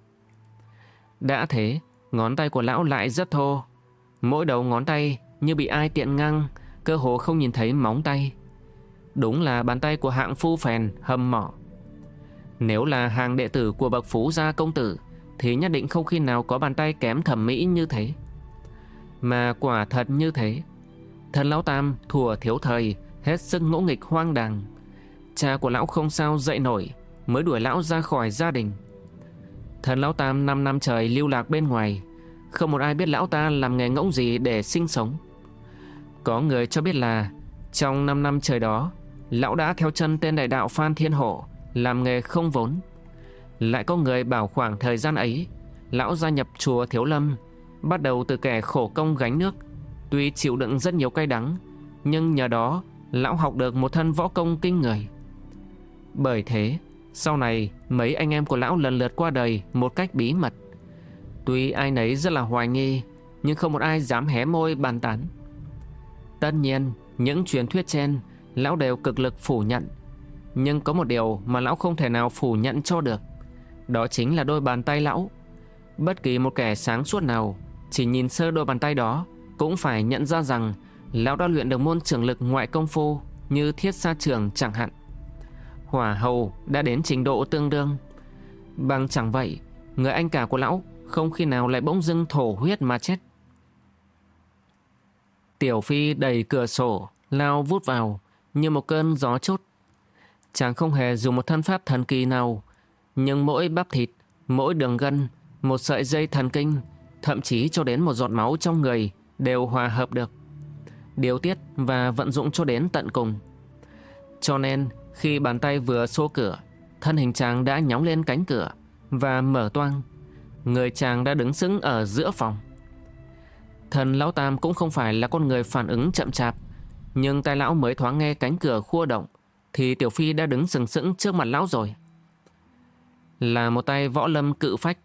Đã thế, ngón tay của lão lại rất thô. Mỗi đầu ngón tay như bị ai tiện ngang, cơ hồ không nhìn thấy móng tay. Đúng là bàn tay của hạng phu phèn hầm mỏ. Nếu là hàng đệ tử của bậc phú gia công tử, thì nhất định không khi nào có bàn tay kém thẩm mỹ như thế. Mà quả thật như thế. Thần lão tam thùa thiếu thời, hết sức ngỗ nghịch hoang đàng. Cha của lão không sao dậy nổi, mới đuổi lão ra khỏi gia đình. Thần lão tam 5 năm trời lưu lạc bên ngoài, không một ai biết lão ta làm nghề ngỗng gì để sinh sống. Có người cho biết là trong 5 năm trời đó, lão đã theo chân tên đại đạo Phan Thiên Hộ, làm nghề không vốn. Lại có người bảo khoảng thời gian ấy, lão gia nhập chùa Thiếu Lâm, bắt đầu từ kẻ khổ công gánh nước, tuy chịu đựng rất nhiều cay đắng, nhưng nhờ đó lão học được một thân võ công kinh người. Bởi thế, sau này mấy anh em của lão lần lượt qua đời một cách bí mật. Tuy ai nấy rất là hoài nghi, nhưng không một ai dám hé môi bàn tán. Tất nhiên, những truyền thuyết trên, lão đều cực lực phủ nhận. Nhưng có một điều mà lão không thể nào phủ nhận cho được. Đó chính là đôi bàn tay lão. Bất kỳ một kẻ sáng suốt nào, chỉ nhìn sơ đôi bàn tay đó, cũng phải nhận ra rằng lão đã luyện được môn trường lực ngoại công phu như thiết sa trường chẳng hạn. Hỏa hầu đã đến trình độ tương đương. Bằng chẳng vậy, người anh cả của lão không khi nào lại bỗng dưng thổ huyết mà chết. Tiểu Phi đẩy cửa sổ, lao vút vào, như một cơn gió chốt. Chàng không hề dùng một thân pháp thần kỳ nào, nhưng mỗi bắp thịt, mỗi đường gân, một sợi dây thần kinh, thậm chí cho đến một giọt máu trong người đều hòa hợp được. Điều tiết và vận dụng cho đến tận cùng. Cho nên, khi bàn tay vừa xô cửa, thân hình chàng đã nhóng lên cánh cửa và mở toang. Người chàng đã đứng sững ở giữa phòng. Thần Lão Tam cũng không phải là con người phản ứng chậm chạp, nhưng tai lão mới thoáng nghe cánh cửa khua động, thì Tiểu Phi đã đứng sừng sững trước mặt lão rồi. Là một tay võ lâm cự phách,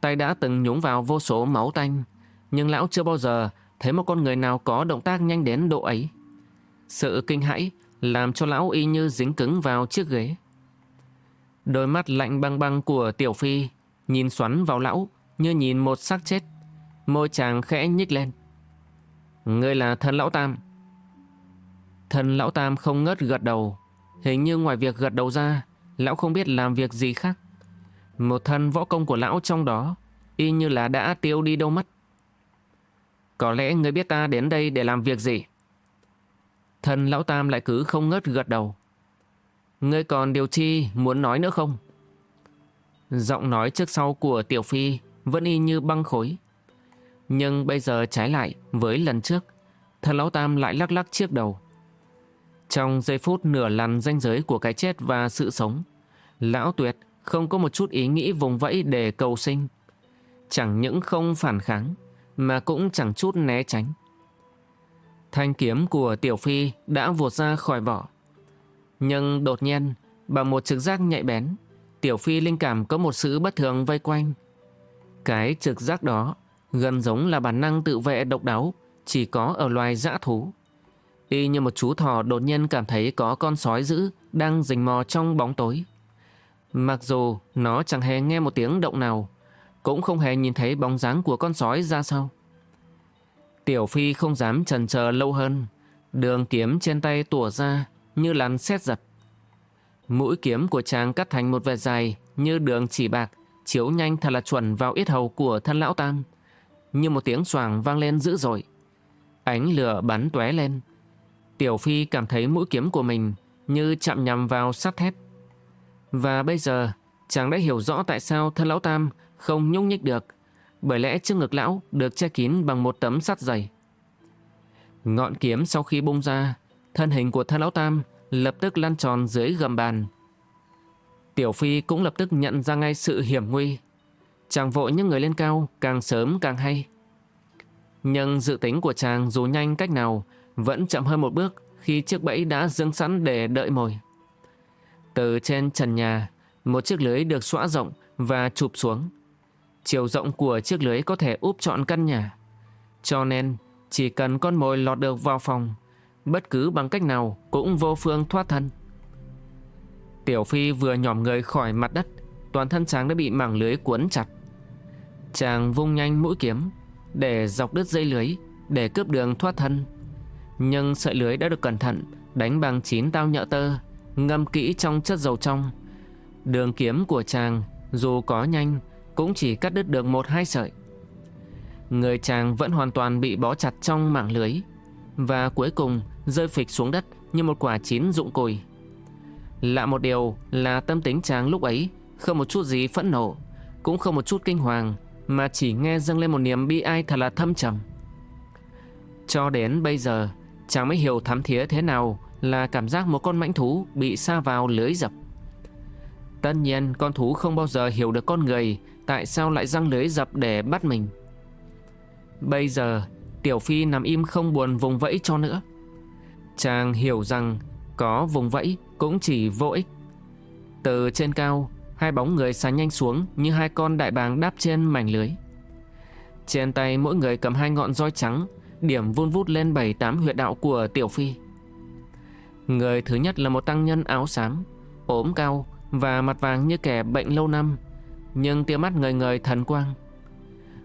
tay đã từng nhúng vào vô số máu tanh, nhưng lão chưa bao giờ thấy một con người nào có động tác nhanh đến độ ấy. Sự kinh hãi làm cho lão y như dính cứng vào chiếc ghế. Đôi mắt lạnh băng băng của Tiểu Phi nhìn xoắn vào lão như nhìn một xác chết. Môi chàng khẽ nhích lên. Ngươi là thần lão Tam. Thần lão Tam không ngớt gật đầu. Hình như ngoài việc gật đầu ra, lão không biết làm việc gì khác. Một thân võ công của lão trong đó, y như là đã tiêu đi đâu mất. Có lẽ ngươi biết ta đến đây để làm việc gì? Thần lão tam lại cứ không ngớt gật đầu. Ngươi còn điều chi muốn nói nữa không? Giọng nói trước sau của Tiểu Phi vẫn y như băng khối. Nhưng bây giờ trái lại với lần trước, thần lão tam lại lắc lắc chiếc đầu. Trong giây phút nửa lằn ranh giới của cái chết và sự sống, lão tuyệt không có một chút ý nghĩ vùng vẫy để cầu sinh. Chẳng những không phản kháng, mà cũng chẳng chút né tránh. Thanh kiếm của Tiểu Phi đã vụt ra khỏi vỏ. Nhưng đột nhiên, bằng một trực giác nhạy bén, Tiểu Phi linh cảm có một sự bất thường vây quanh. Cái trực giác đó gần giống là bản năng tự vệ độc đáo chỉ có ở loài dã thú. Y như một chú thỏ đột nhiên cảm thấy có con sói dữ đang rình mò trong bóng tối. Mặc dù nó chẳng hề nghe một tiếng động nào, cũng không hề nhìn thấy bóng dáng của con sói ra sau. Tiểu Phi không dám chần chờ lâu hơn, đường kiếm trên tay tủa ra như lăn xét giật. Mũi kiếm của chàng cắt thành một vệt dài như đường chỉ bạc, chiếu nhanh thật là chuẩn vào yết hầu của thân lão tam. Như một tiếng xoàng vang lên dữ dội. Ánh lửa bắn tóe lên. Tiểu Phi cảm thấy mũi kiếm của mình như chạm nhằm vào sắt thép. Và bây giờ, chàng đã hiểu rõ tại sao thân lão tam không nhúc nhích được, bởi lẽ trước ngực lão được che kín bằng một tấm sắt dày. Ngọn kiếm sau khi bung ra, thân hình của thân lão tam lập tức lăn tròn dưới gầm bàn. Tiểu Phi cũng lập tức nhận ra ngay sự hiểm nguy. Chàng vội những người lên cao càng sớm càng hay. Nhưng dự tính của chàng dù nhanh cách nào vẫn chậm hơn một bước khi chiếc bẫy đã dương sẵn để đợi mồi. Từ trên trần nhà, một chiếc lưới được xõa rộng và chụp xuống. Chiều rộng của chiếc lưới có thể úp trọn căn nhà. Cho nên, chỉ cần con mồi lọt được vào phòng, bất cứ bằng cách nào cũng vô phương thoát thân. Tiểu Phi vừa nhòm người khỏi mặt đất, toàn thân chàng đã bị mảng lưới cuốn chặt. Chàng vung nhanh mũi kiếm, để dọc đứt dây lưới, để cướp đường thoát thân. Nhưng sợi lưới đã được cẩn thận, đánh bằng chín tao nhợ tơ, ngâm kỹ trong chất dầu trong. Đường kiếm của chàng, dù có nhanh, cũng chỉ cắt đứt được một hai sợi. Người chàng vẫn hoàn toàn bị bó chặt trong mảng lưới, và cuối cùng rơi phịch xuống đất như một quả chín rụng cùi. Lạ một điều là tâm tính chàng lúc ấy không một chút gì phẫn nộ, cũng không một chút kinh hoàng, mà chỉ nghe dâng lên một niềm bi ai thật là thâm trầm. Cho đến bây giờ, chàng mới hiểu thắm thía thế nào là cảm giác một con mãnh thú bị sa vào lưới dập. Tất nhiên con thú không bao giờ hiểu được con người tại sao lại răng lưới dập để bắt mình. Bây giờ, Tiểu Phi nằm im không buồn vùng vẫy cho nữa. Chàng hiểu rằng có vùng vẫy cũng chỉ vô ích. Từ trên cao, hai bóng người sán nhanh xuống như hai con đại bàng đáp trên mảnh lưới. Trên tay mỗi người cầm hai ngọn roi trắng, điểm vun vút lên bảy tám huyệt đạo của Tiểu Phi. Người thứ nhất là một tăng nhân áo xám, ốm cao và mặt vàng như kẻ bệnh lâu năm, nhưng tia mắt người người thần quang.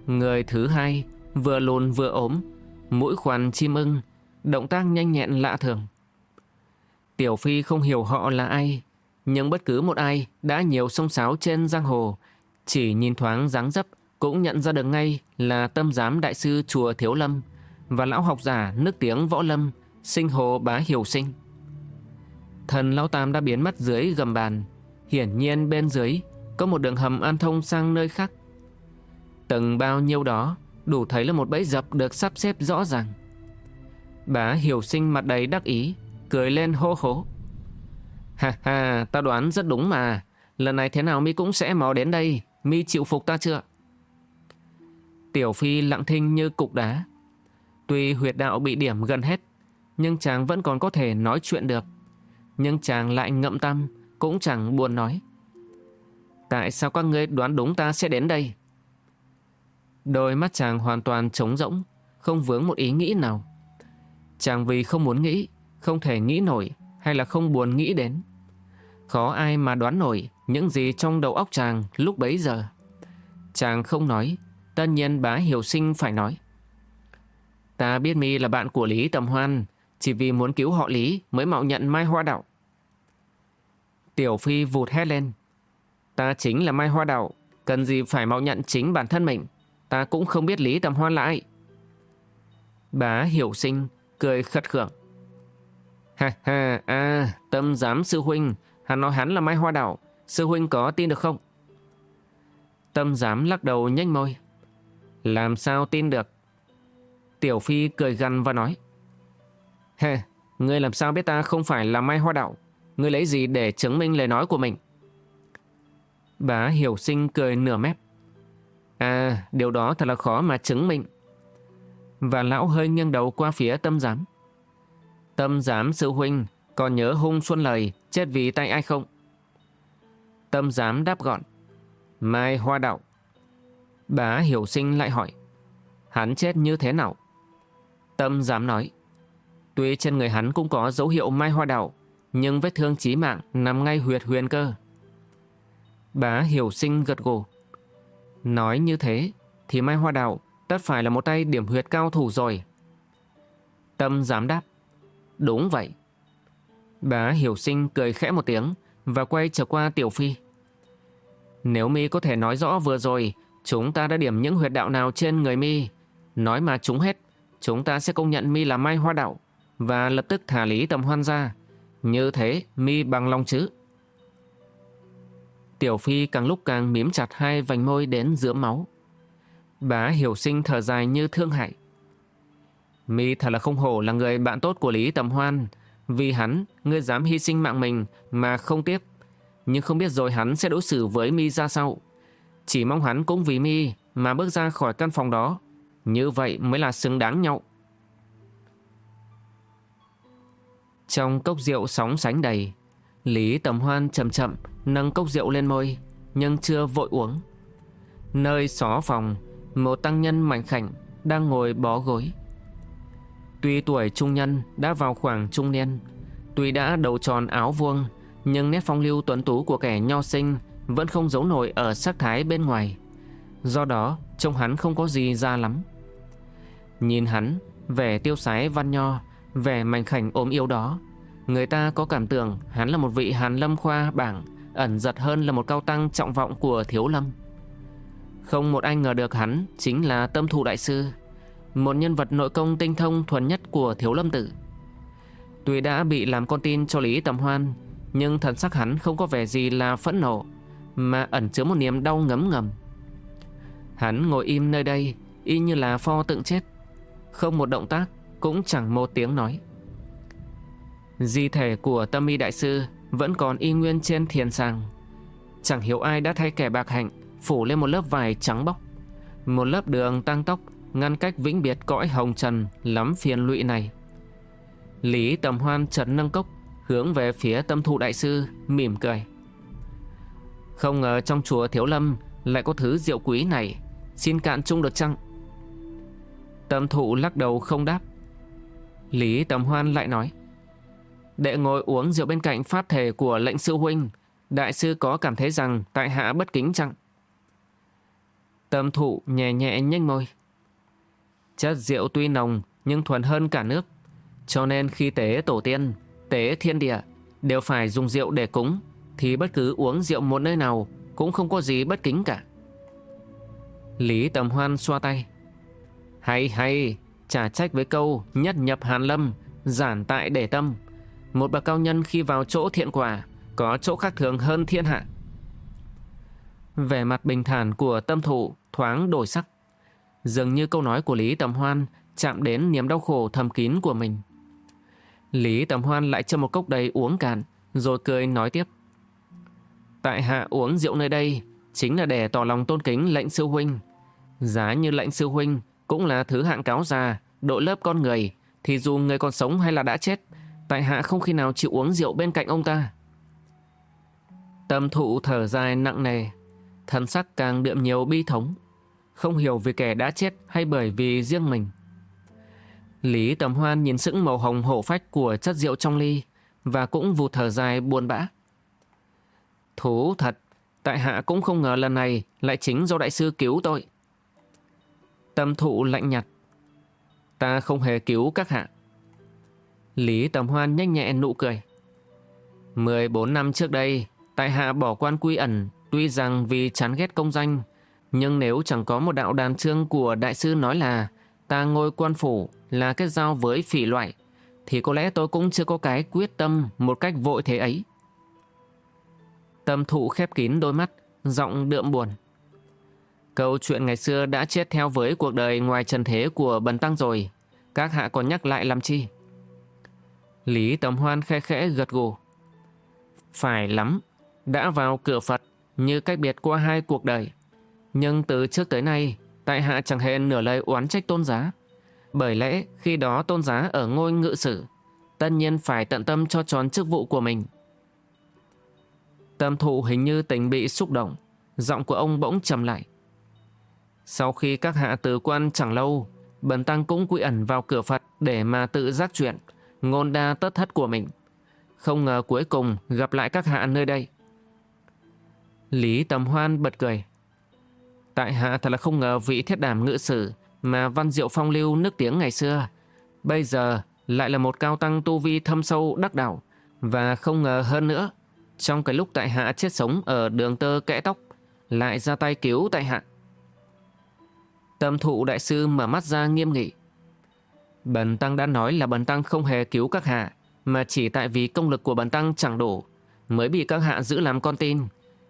Người thứ hai vừa lùn vừa ốm, mũi khoan chim ưng, động tác nhanh nhẹn lạ thường. Tiểu Phi không hiểu họ là ai, nhưng bất cứ một ai đã nhiều sông sáo trên giang hồ, chỉ nhìn thoáng dáng dấp cũng nhận ra được ngay là tâm giám đại sư chùa Thiếu Lâm và lão học giả nước tiếng Võ Lâm, sinh hồ bá hiểu sinh. Thần Lão Tam đã biến mất dưới gầm bàn, hiển nhiên bên dưới có một đường hầm an thông sang nơi khác. tầng bao nhiêu đó đủ thấy là một bẫy dập được sắp xếp rõ ràng. Bá hiểu sinh mặt đầy đắc ý, cười lên hô hố. Ha ha, ta đoán rất đúng mà. Lần này thế nào mi cũng sẽ mò đến đây. Mi chịu phục ta chưa? Tiểu Phi lặng thinh như cục đá. Tuy huyệt đạo bị điểm gần hết, nhưng chàng vẫn còn có thể nói chuyện được. Nhưng chàng lại ngậm tâm, cũng chẳng buồn nói. Tại sao các ngươi đoán đúng ta sẽ đến đây? Đôi mắt chàng hoàn toàn trống rỗng, không vướng một ý nghĩ nào. Chàng vì không muốn nghĩ, không thể nghĩ nổi hay là không buồn nghĩ đến. Khó ai mà đoán nổi những gì trong đầu óc chàng lúc bấy giờ. Chàng không nói, tất nhiên bá hiểu sinh phải nói. Ta biết mi là bạn của Lý Tầm Hoan, chỉ vì muốn cứu họ Lý mới mạo nhận Mai Hoa Đạo. Tiểu Phi vụt hét lên. Ta chính là Mai Hoa Đạo, cần gì phải mạo nhận chính bản thân mình. Ta cũng không biết Lý Tầm Hoan lại. Bá hiểu sinh, cười khật khưởng. Ha ha, à, tâm giám sư huynh, hắn nói hắn là Mai Hoa Đạo, sư huynh có tin được không? Tâm giám lắc đầu nhanh môi. Làm sao tin được? Tiểu Phi cười gằn và nói. Hề, ngươi làm sao biết ta không phải là Mai Hoa Đạo? Ngươi lấy gì để chứng minh lời nói của mình? Bá hiểu sinh cười nửa mép. À, điều đó thật là khó mà chứng minh. Và lão hơi nghiêng đầu qua phía tâm giám. Tâm giám sư huynh, còn nhớ hung xuân lời chết vì tay ai không? Tâm giám đáp gọn. Mai hoa đạo. Bá hiểu sinh lại hỏi. Hắn chết như thế nào? Tâm giám nói. Tuy trên người hắn cũng có dấu hiệu mai hoa đạo, nhưng vết thương chí mạng nằm ngay huyệt huyền cơ. Bá hiểu sinh gật gù. Nói như thế, thì mai hoa đạo tất phải là một tay điểm huyệt cao thủ rồi. Tâm dám đáp. Đúng vậy. Bá hiểu sinh cười khẽ một tiếng và quay trở qua Tiểu Phi. Nếu mi có thể nói rõ vừa rồi chúng ta đã điểm những huyệt đạo nào trên người mi, nói mà chúng hết, chúng ta sẽ công nhận mi là mai hoa đạo và lập tức thả lý tầm hoan ra. Như thế mi bằng lòng chứ. Tiểu Phi càng lúc càng miếm chặt hai vành môi đến giữa máu. Bá hiểu sinh thở dài như thương hại. Mi thật là không hổ là người bạn tốt của Lý Tầm Hoan. Vì hắn, ngươi dám hy sinh mạng mình mà không tiếc. Nhưng không biết rồi hắn sẽ đối xử với Mi ra sao. Chỉ mong hắn cũng vì Mi mà bước ra khỏi căn phòng đó. Như vậy mới là xứng đáng nhau. Trong cốc rượu sóng sánh đầy, Lý Tầm Hoan chậm chậm nâng cốc rượu lên môi, nhưng chưa vội uống. Nơi xó phòng, một tăng nhân mảnh khảnh đang ngồi bó gối. Tuy tuổi trung nhân đã vào khoảng trung niên, tuy đã đầu tròn áo vuông, nhưng nét phong lưu tuấn tú của kẻ nho sinh vẫn không giấu nổi ở sắc thái bên ngoài. Do đó, trông hắn không có gì ra lắm. Nhìn hắn, vẻ tiêu sái văn nho, vẻ mảnh khảnh ốm yếu đó, người ta có cảm tưởng hắn là một vị hàn lâm khoa bảng, ẩn giật hơn là một cao tăng trọng vọng của thiếu lâm. Không một ai ngờ được hắn chính là tâm thủ đại sư, một nhân vật nội công tinh thông thuần nhất của thiếu lâm tử. Tuy đã bị làm con tin cho Lý Tầm Hoan, nhưng thần sắc hắn không có vẻ gì là phẫn nộ, mà ẩn chứa một niềm đau ngấm ngầm. Hắn ngồi im nơi đây, y như là pho tượng chết, không một động tác, cũng chẳng một tiếng nói. Di thể của tâm y đại sư vẫn còn y nguyên trên thiền sàng. Chẳng hiểu ai đã thay kẻ bạc hạnh phủ lên một lớp vải trắng bóc. Một lớp đường tăng tóc ngăn cách vĩnh biệt cõi hồng trần lắm phiền lụy này. Lý tầm hoan trần nâng cốc hướng về phía tâm thụ đại sư mỉm cười. Không ngờ trong chùa Thiếu Lâm lại có thứ rượu quý này, xin cạn chung được chăng? Tâm thụ lắc đầu không đáp. Lý tầm hoan lại nói. Đệ ngồi uống rượu bên cạnh pháp thể của lệnh sư huynh, đại sư có cảm thấy rằng tại hạ bất kính chăng? Tâm thụ nhẹ nhẹ nhanh môi. Chất rượu tuy nồng nhưng thuần hơn cả nước. Cho nên khi tế tổ tiên, tế thiên địa đều phải dùng rượu để cúng thì bất cứ uống rượu một nơi nào cũng không có gì bất kính cả. Lý Tầm Hoan xoa tay. Hay hay, trả trách với câu nhất nhập hàn lâm, giản tại để tâm. Một bậc cao nhân khi vào chỗ thiện quả có chỗ khác thường hơn thiên hạ. Vẻ mặt bình thản của tâm thụ thoáng đổi sắc. Dường như câu nói của Lý Tầm Hoan chạm đến niềm đau khổ thầm kín của mình. Lý Tầm Hoan lại cho một cốc đầy uống cạn, rồi cười nói tiếp. Tại hạ uống rượu nơi đây chính là để tỏ lòng tôn kính lệnh sư huynh. Giá như lệnh sư huynh cũng là thứ hạng cáo già, đội lớp con người, thì dù người còn sống hay là đã chết, tại hạ không khi nào chịu uống rượu bên cạnh ông ta. Tâm thụ thở dài nặng nề, thân sắc càng đượm nhiều bi thống không hiểu vì kẻ đã chết hay bởi vì riêng mình. Lý Tầm Hoan nhìn sững màu hồng hổ phách của chất rượu trong ly và cũng vụt thở dài buồn bã. Thú thật, tại hạ cũng không ngờ lần này lại chính do đại sư cứu tôi. Tâm thụ lạnh nhạt. Ta không hề cứu các hạ. Lý Tầm Hoan nhanh nhẹ nụ cười. 14 năm trước đây, tại hạ bỏ quan quy ẩn tuy rằng vì chán ghét công danh nhưng nếu chẳng có một đạo đàn trương của đại sư nói là ta ngôi quan phủ là kết giao với phỉ loại, thì có lẽ tôi cũng chưa có cái quyết tâm một cách vội thế ấy. Tâm thụ khép kín đôi mắt, giọng đượm buồn. Câu chuyện ngày xưa đã chết theo với cuộc đời ngoài trần thế của bần tăng rồi, các hạ còn nhắc lại làm chi? Lý Tầm Hoan khe khẽ gật gù. Phải lắm, đã vào cửa Phật như cách biệt qua hai cuộc đời. Nhưng từ trước tới nay, tại hạ chẳng hề nửa lời oán trách tôn giá. Bởi lẽ khi đó tôn giá ở ngôi ngự sử, tất nhiên phải tận tâm cho tròn chức vụ của mình. Tâm thụ hình như tình bị xúc động, giọng của ông bỗng trầm lại. Sau khi các hạ từ quan chẳng lâu, bần tăng cũng quy ẩn vào cửa Phật để mà tự giác chuyện, ngôn đa tất thất của mình. Không ngờ cuối cùng gặp lại các hạ nơi đây. Lý Tầm Hoan bật cười. Tại hạ thật là không ngờ vị thiết đảm ngự sử mà văn diệu phong lưu nước tiếng ngày xưa. Bây giờ lại là một cao tăng tu vi thâm sâu đắc đạo. Và không ngờ hơn nữa, trong cái lúc tại hạ chết sống ở đường tơ kẽ tóc, lại ra tay cứu tại hạ. Tâm thụ đại sư mở mắt ra nghiêm nghị. Bần tăng đã nói là bần tăng không hề cứu các hạ, mà chỉ tại vì công lực của bần tăng chẳng đủ, mới bị các hạ giữ làm con tin.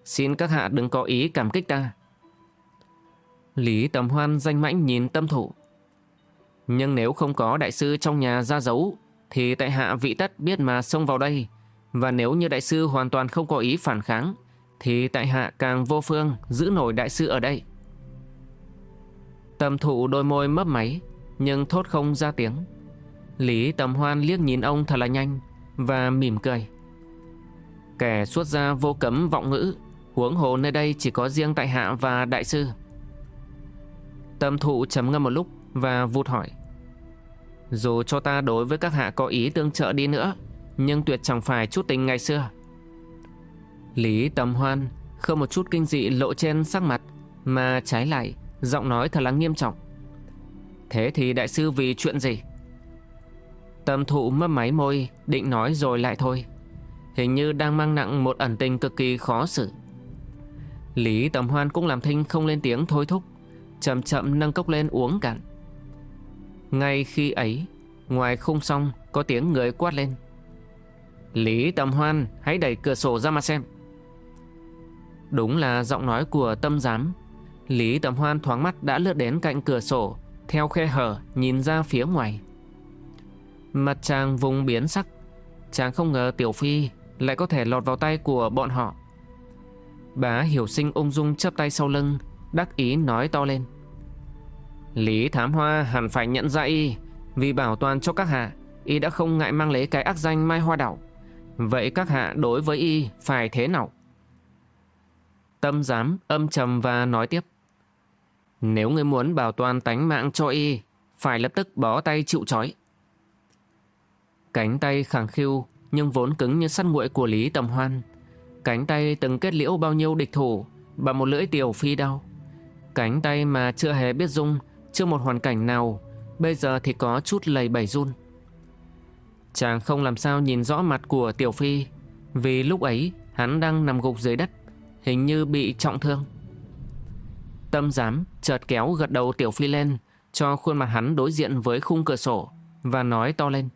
Xin các hạ đừng có ý cảm kích ta. Lý Tầm Hoan danh mãnh nhìn tâm thụ. Nhưng nếu không có đại sư trong nhà ra dấu, thì tại hạ vị tất biết mà xông vào đây. Và nếu như đại sư hoàn toàn không có ý phản kháng, thì tại hạ càng vô phương giữ nổi đại sư ở đây. Tâm thụ đôi môi mấp máy, nhưng thốt không ra tiếng. Lý Tầm Hoan liếc nhìn ông thật là nhanh và mỉm cười. Kẻ xuất gia vô cấm vọng ngữ, huống hồ nơi đây chỉ có riêng tại hạ và đại sư. Tâm thụ chấm ngâm một lúc và vụt hỏi. Dù cho ta đối với các hạ có ý tương trợ đi nữa, nhưng tuyệt chẳng phải chút tình ngày xưa. Lý Tầm Hoan không một chút kinh dị lộ trên sắc mặt, mà trái lại, giọng nói thật là nghiêm trọng. Thế thì đại sư vì chuyện gì? Tâm thụ mấp máy môi, định nói rồi lại thôi. Hình như đang mang nặng một ẩn tình cực kỳ khó xử. Lý Tầm Hoan cũng làm thinh không lên tiếng thôi thúc, chậm chậm nâng cốc lên uống cạn. Ngay khi ấy, ngoài khung song có tiếng người quát lên. Lý Tầm Hoan, hãy đẩy cửa sổ ra mà xem. Đúng là giọng nói của tâm giám. Lý Tầm Hoan thoáng mắt đã lướt đến cạnh cửa sổ, theo khe hở nhìn ra phía ngoài. Mặt chàng vùng biến sắc, chàng không ngờ Tiểu Phi lại có thể lọt vào tay của bọn họ. Bá hiểu sinh ung dung chắp tay sau lưng, đắc ý nói to lên. Lý Thám Hoa hẳn phải nhận ra y, vì bảo toàn cho các hạ, y đã không ngại mang lấy cái ác danh Mai Hoa Đảo. Vậy các hạ đối với y phải thế nào? Tâm giám âm trầm và nói tiếp. Nếu ngươi muốn bảo toàn tánh mạng cho y, phải lập tức bó tay chịu trói. Cánh tay khẳng khiu nhưng vốn cứng như sắt nguội của Lý Tầm Hoan. Cánh tay từng kết liễu bao nhiêu địch thủ bằng một lưỡi tiểu phi đau. Cánh tay mà chưa hề biết dung, chưa một hoàn cảnh nào, bây giờ thì có chút lầy bẩy run. Chàng không làm sao nhìn rõ mặt của tiểu phi, vì lúc ấy hắn đang nằm gục dưới đất, hình như bị trọng thương. Tâm giám chợt kéo gật đầu tiểu phi lên, cho khuôn mặt hắn đối diện với khung cửa sổ, và nói to lên.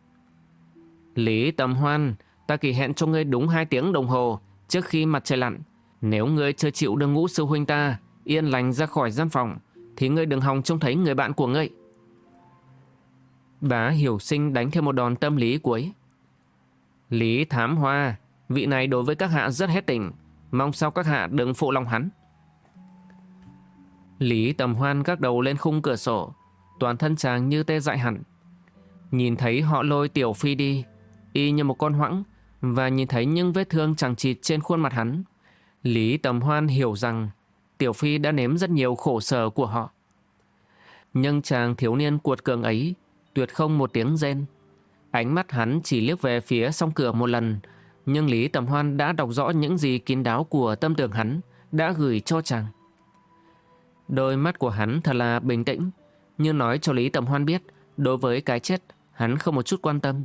Lý Tầm Hoan, ta kỳ hẹn cho ngươi đúng hai tiếng đồng hồ trước khi mặt trời lặn. Nếu ngươi chưa chịu đưa ngũ sư huynh ta yên lành ra khỏi gian phòng, thì ngươi đừng hòng trông thấy người bạn của ngươi. Bá hiểu sinh đánh thêm một đòn tâm lý cuối. Lý Thám Hoa, vị này đối với các hạ rất hết tình, mong sao các hạ đừng phụ lòng hắn. Lý Tầm Hoan các đầu lên khung cửa sổ, toàn thân chàng như tê dại hẳn. Nhìn thấy họ lôi tiểu phi đi, y như một con hoãng, và nhìn thấy những vết thương chẳng chịt trên khuôn mặt hắn. Lý Tầm Hoan hiểu rằng Tiểu Phi đã nếm rất nhiều khổ sở của họ. Nhưng chàng thiếu niên cuột cường ấy tuyệt không một tiếng rên. Ánh mắt hắn chỉ liếc về phía song cửa một lần, nhưng Lý Tầm Hoan đã đọc rõ những gì kín đáo của tâm tưởng hắn đã gửi cho chàng. Đôi mắt của hắn thật là bình tĩnh, như nói cho Lý Tầm Hoan biết đối với cái chết hắn không một chút quan tâm.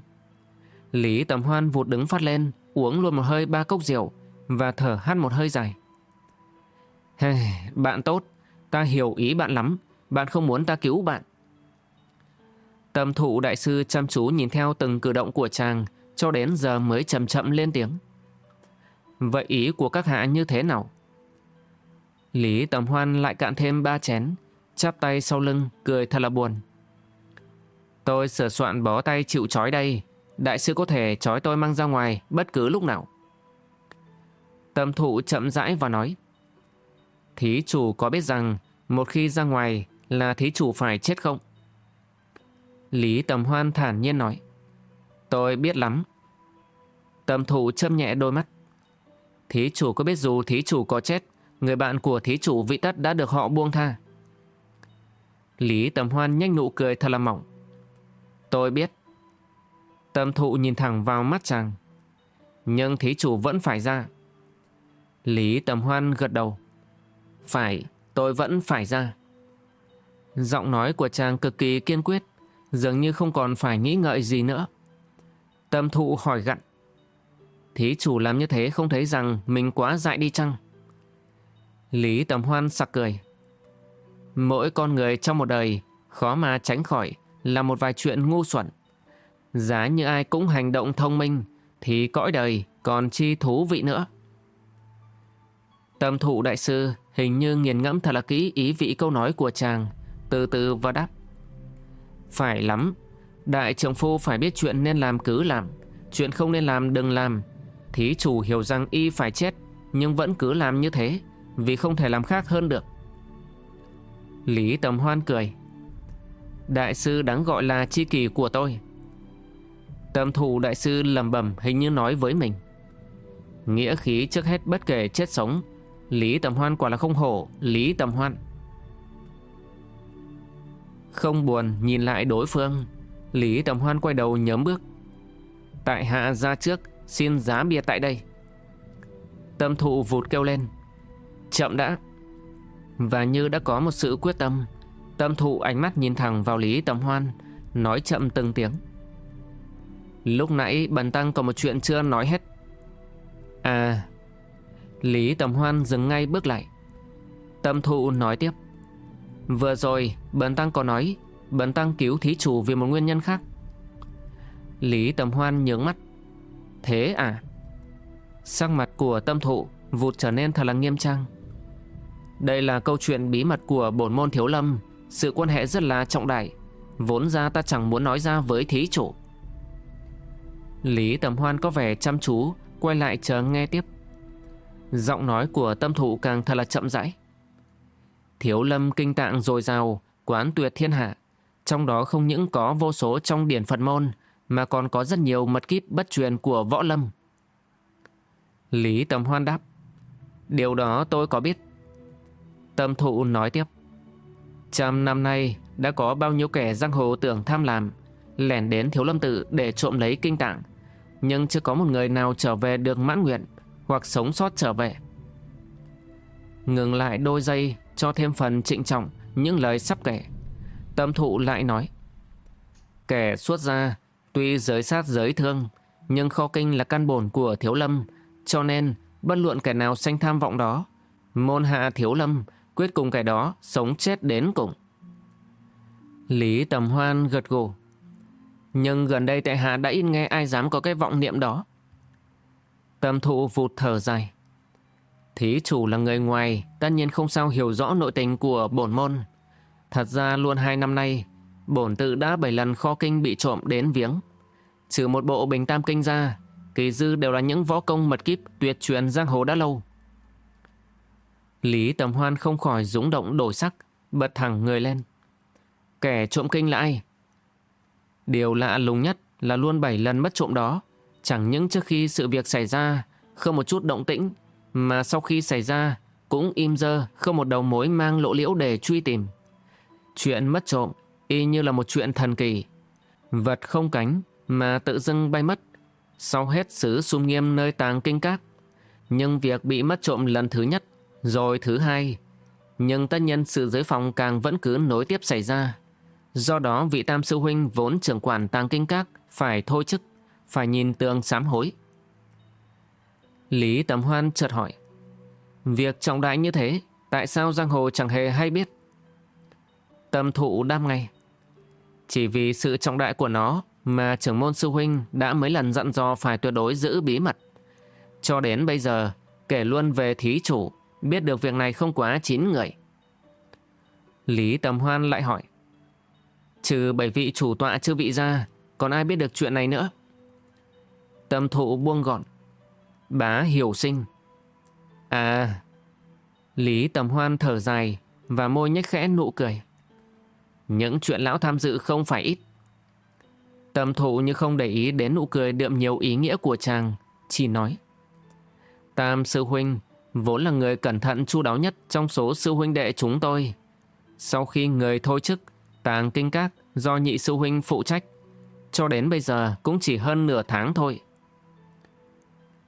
Lý Tầm Hoan vụt đứng phát lên, uống luôn một hơi ba cốc rượu và thở hắt một hơi dài. Hey, bạn tốt, ta hiểu ý bạn lắm, bạn không muốn ta cứu bạn. Tâm thụ đại sư chăm chú nhìn theo từng cử động của chàng, cho đến giờ mới chậm chậm lên tiếng. Vậy ý của các hạ như thế nào? Lý Tầm Hoan lại cạn thêm ba chén, chắp tay sau lưng, cười thật là buồn. Tôi sửa soạn bó tay chịu trói đây, đại sư có thể trói tôi mang ra ngoài bất cứ lúc nào. Tâm thụ chậm rãi và nói. Thí chủ có biết rằng một khi ra ngoài là thí chủ phải chết không? Lý Tầm Hoan thản nhiên nói. Tôi biết lắm. Tâm thụ châm nhẹ đôi mắt. Thí chủ có biết dù thí chủ có chết, người bạn của thí chủ vị tất đã được họ buông tha. Lý Tầm Hoan nhanh nụ cười thật là mỏng. Tôi biết. Tâm thụ nhìn thẳng vào mắt chàng. Nhưng thí chủ vẫn phải ra. Lý Tầm Hoan gật đầu. Phải, tôi vẫn phải ra. Giọng nói của chàng cực kỳ kiên quyết, dường như không còn phải nghĩ ngợi gì nữa. Tâm thụ hỏi gặn. Thí chủ làm như thế không thấy rằng mình quá dại đi chăng? Lý Tầm Hoan sặc cười. Mỗi con người trong một đời, khó mà tránh khỏi là một vài chuyện ngu xuẩn. Giá như ai cũng hành động thông minh, thì cõi đời còn chi thú vị nữa. Tâm thụ đại sư Hình như nghiền ngẫm thật là kỹ ý vị câu nói của chàng, Từ từ và đáp Phải lắm, Đại trưởng phu phải biết chuyện nên làm cứ làm, Chuyện không nên làm đừng làm Thí chủ hiểu rằng y phải chết, Nhưng vẫn cứ làm như thế vì không thể làm khác hơn được. Lý Tầm Hoan cười. Đại sư đáng gọi là chi kỳ của tôi. Tâm thủ đại sư lầm bầm hình như nói với mình. Nghĩa khí trước hết bất kể chết sống, Lý Tầm Hoan quả là không hổ, Lý Tầm Hoan. Không buồn nhìn lại đối phương, Lý Tầm Hoan quay đầu nhấm bước. Tại hạ ra trước, Xin giá bia tại đây. Tâm thụ vụt kêu lên. Chậm đã. Và như đã có một sự quyết tâm Tâm thụ ánh mắt nhìn thẳng vào Lý Tầm Hoan, Nói chậm từng tiếng. Lúc nãy bần tăng có một chuyện chưa nói hết. À Lý Tầm Hoan dừng ngay bước lại. Tâm thụ nói tiếp. Vừa rồi, bần tăng có nói, Bần tăng cứu thí chủ vì một nguyên nhân khác. Lý Tầm Hoan nhướng mắt. Thế à? Sắc mặt của tâm thụ Vụt trở nên thật là nghiêm trang. Đây là câu chuyện bí mật của bổn môn thiếu lâm. Sự quan hệ rất là trọng đại. Vốn ra ta chẳng muốn nói ra với thí chủ. Lý Tầm Hoan có vẻ chăm chú, Quay lại chờ nghe tiếp. Giọng nói của tâm thụ càng thật là chậm rãi. Thiếu lâm kinh tạng dồi dào, Quán tuyệt thiên hạ. Trong đó không những có vô số trong điển Phật môn, Mà còn có rất nhiều mật kíp bất truyền của võ lâm. Lý Tầm Hoan đáp, Điều đó tôi có biết. Tâm thụ nói tiếp. Trăm năm nay đã có bao nhiêu kẻ giang hồ tưởng tham làm Lẻn đến thiếu lâm tự để trộm lấy kinh tạng Nhưng chưa có một người nào trở về được mãn nguyện Hoặc sống sót trở về. Ngừng lại đôi giây cho thêm phần trịnh trọng những lời sắp kể. Tâm thụ lại nói Kẻ xuất gia tuy giới sát giới thương Nhưng kho kinh là căn bổn của thiếu lâm cho nên, bất luận kẻ nào sanh tham vọng đó, môn hạ thiếu lâm quyết cùng kẻ đó sống chết đến cùng. Lý Tầm Hoan gật gù. Nhưng gần đây tại hạ đã ít nghe ai dám có cái vọng niệm đó. Tâm thụ vụt thở dài. Thí chủ là người ngoài, tất nhiên không sao hiểu rõ nội tình của bổn môn. Thật ra luôn hai năm nay, bổn tự đã bảy lần kho kinh bị trộm đến viếng. Trừ một bộ bình tam kinh ra, Kỳ dư đều là những võ công mật kíp tuyệt truyền giang hồ đã lâu. Lý Tầm Hoan không khỏi dũng động đổi sắc, bật thẳng người lên. Kẻ trộm kinh là ai? Điều lạ lùng nhất là luôn bảy lần mất trộm đó. Chẳng những trước khi sự việc xảy ra, không một chút động tĩnh, mà sau khi xảy ra, cũng im dơ, không một đầu mối mang lộ liễu để truy tìm. Chuyện mất trộm, y như là một chuyện thần kỳ. Vật không cánh, mà tự dưng bay mất, sau hết xứ sum nghiêm nơi tàng kinh các. Nhưng việc bị mất trộm lần thứ nhất, rồi thứ hai, nhưng tất nhân sự giới phòng càng vẫn cứ nối tiếp xảy ra. Do đó vị tam sư huynh vốn trưởng quản tàng kinh các phải thôi chức, phải nhìn tường sám hối. Lý Tầm Hoan chợt hỏi, việc trọng đại như thế, tại sao giang hồ chẳng hề hay biết? Tâm thụ đam ngay, chỉ vì sự trọng đại của nó mà trưởng môn sư huynh đã mấy lần dặn dò phải tuyệt đối giữ bí mật. Cho đến bây giờ, kể luôn về thí chủ, biết được việc này không quá 9 người. Lý Tầm Hoan lại hỏi, trừ bảy vị chủ tọa chưa vị ra, còn ai biết được chuyện này nữa? Tâm thụ buông gọn, bá hiểu sinh. À, Lý Tầm Hoan thở dài và môi nhếch khẽ nụ cười. Những chuyện lão tham dự không phải ít. Tâm thụ như không để ý đến nụ cười đượm nhiều ý nghĩa của chàng, chỉ nói. Tam sư huynh vốn là người cẩn thận chu đáo nhất trong số sư huynh đệ chúng tôi. Sau khi người thôi chức, tàng kinh các do nhị sư huynh phụ trách, cho đến bây giờ cũng chỉ hơn nửa tháng thôi.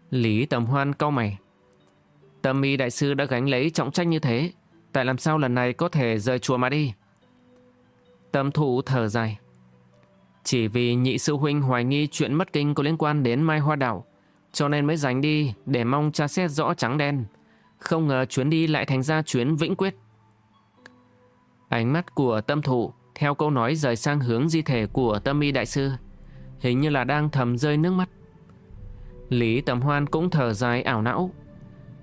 Lý Tầm Hoan cau mày. Tâm y đại sư đã gánh lấy trọng trách như thế, tại làm sao lần này có thể rời chùa mà đi? Tâm thụ thở dài. Chỉ vì nhị sư huynh hoài nghi chuyện mất kinh có liên quan đến Mai Hoa Đảo, cho nên mới dành đi để mong tra xét rõ trắng đen. Không ngờ chuyến đi lại thành ra chuyến vĩnh quyết. Ánh mắt của tâm thụ theo câu nói rời sang hướng di thể của tâm y đại sư, hình như là đang thầm rơi nước mắt. Lý Tầm Hoan cũng thở dài ảo não.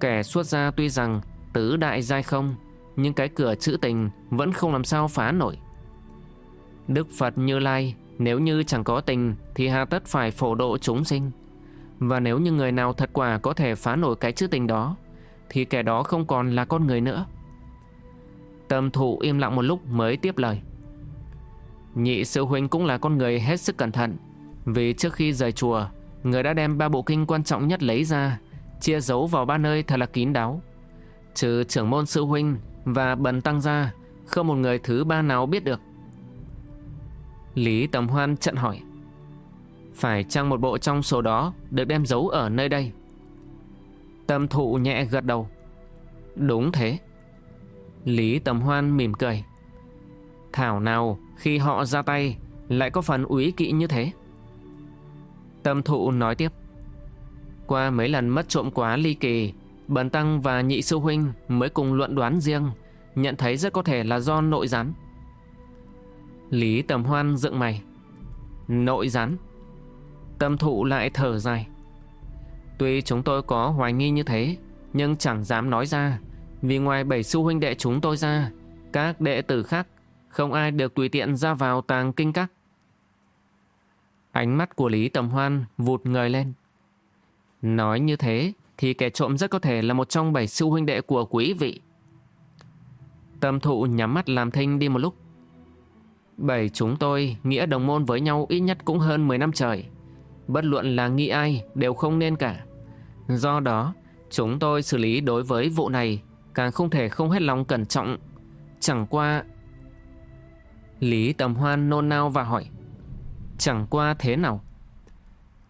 Kẻ xuất gia tuy rằng tứ đại giai không, nhưng cái cửa chữ tình vẫn không làm sao phá nổi. Đức Phật Như Lai nếu như chẳng có tình thì hà tất phải phổ độ chúng sinh. Và nếu như người nào thật quả có thể phá nổi cái chữ tình đó, thì kẻ đó không còn là con người nữa. Tâm thụ im lặng một lúc mới tiếp lời. Nhị sư huynh cũng là con người hết sức cẩn thận, vì trước khi rời chùa, người đã đem ba bộ kinh quan trọng nhất lấy ra, chia giấu vào ba nơi thật là kín đáo. Trừ trưởng môn sư huynh và bần tăng ra, không một người thứ ba nào biết được. Lý Tầm Hoan chặn hỏi phải chăng một bộ trong số đó Được đem giấu ở nơi đây? Tâm thụ nhẹ gật đầu. Đúng thế. Lý Tầm Hoan mỉm cười. Thảo nào, khi họ ra tay, Lại có phần úy kỵ như thế? Tâm thụ nói tiếp. Qua mấy lần mất trộm quá ly kỳ, Bần Tăng và nhị sư huynh Mới cùng luận đoán riêng, Nhận thấy rất có thể là do nội gián. Lý Tầm Hoan dựng mày. Nội gián? Tâm thụ lại thở dài. Tuy chúng tôi có hoài nghi như thế, Nhưng chẳng dám nói ra, Vì ngoài bảy sư huynh đệ chúng tôi ra, Các đệ tử khác, Không ai được tùy tiện ra vào tàng kinh các. Ánh mắt của Lý Tầm Hoan vụt người lên. Nói như thế Thì kẻ trộm rất có thể là một trong bảy sư huynh đệ của quý vị. Tâm thụ nhắm mắt làm thinh đi một lúc. Bảy chúng tôi nghĩa đồng môn với nhau ít nhất cũng hơn 10 năm trời. Bất luận là nghi ai đều không nên cả. Do đó, chúng tôi xử lý đối với vụ này càng không thể không hết lòng cẩn trọng. Chẳng qua... Lý Tầm Hoan nôn nao và hỏi. Chẳng qua thế nào?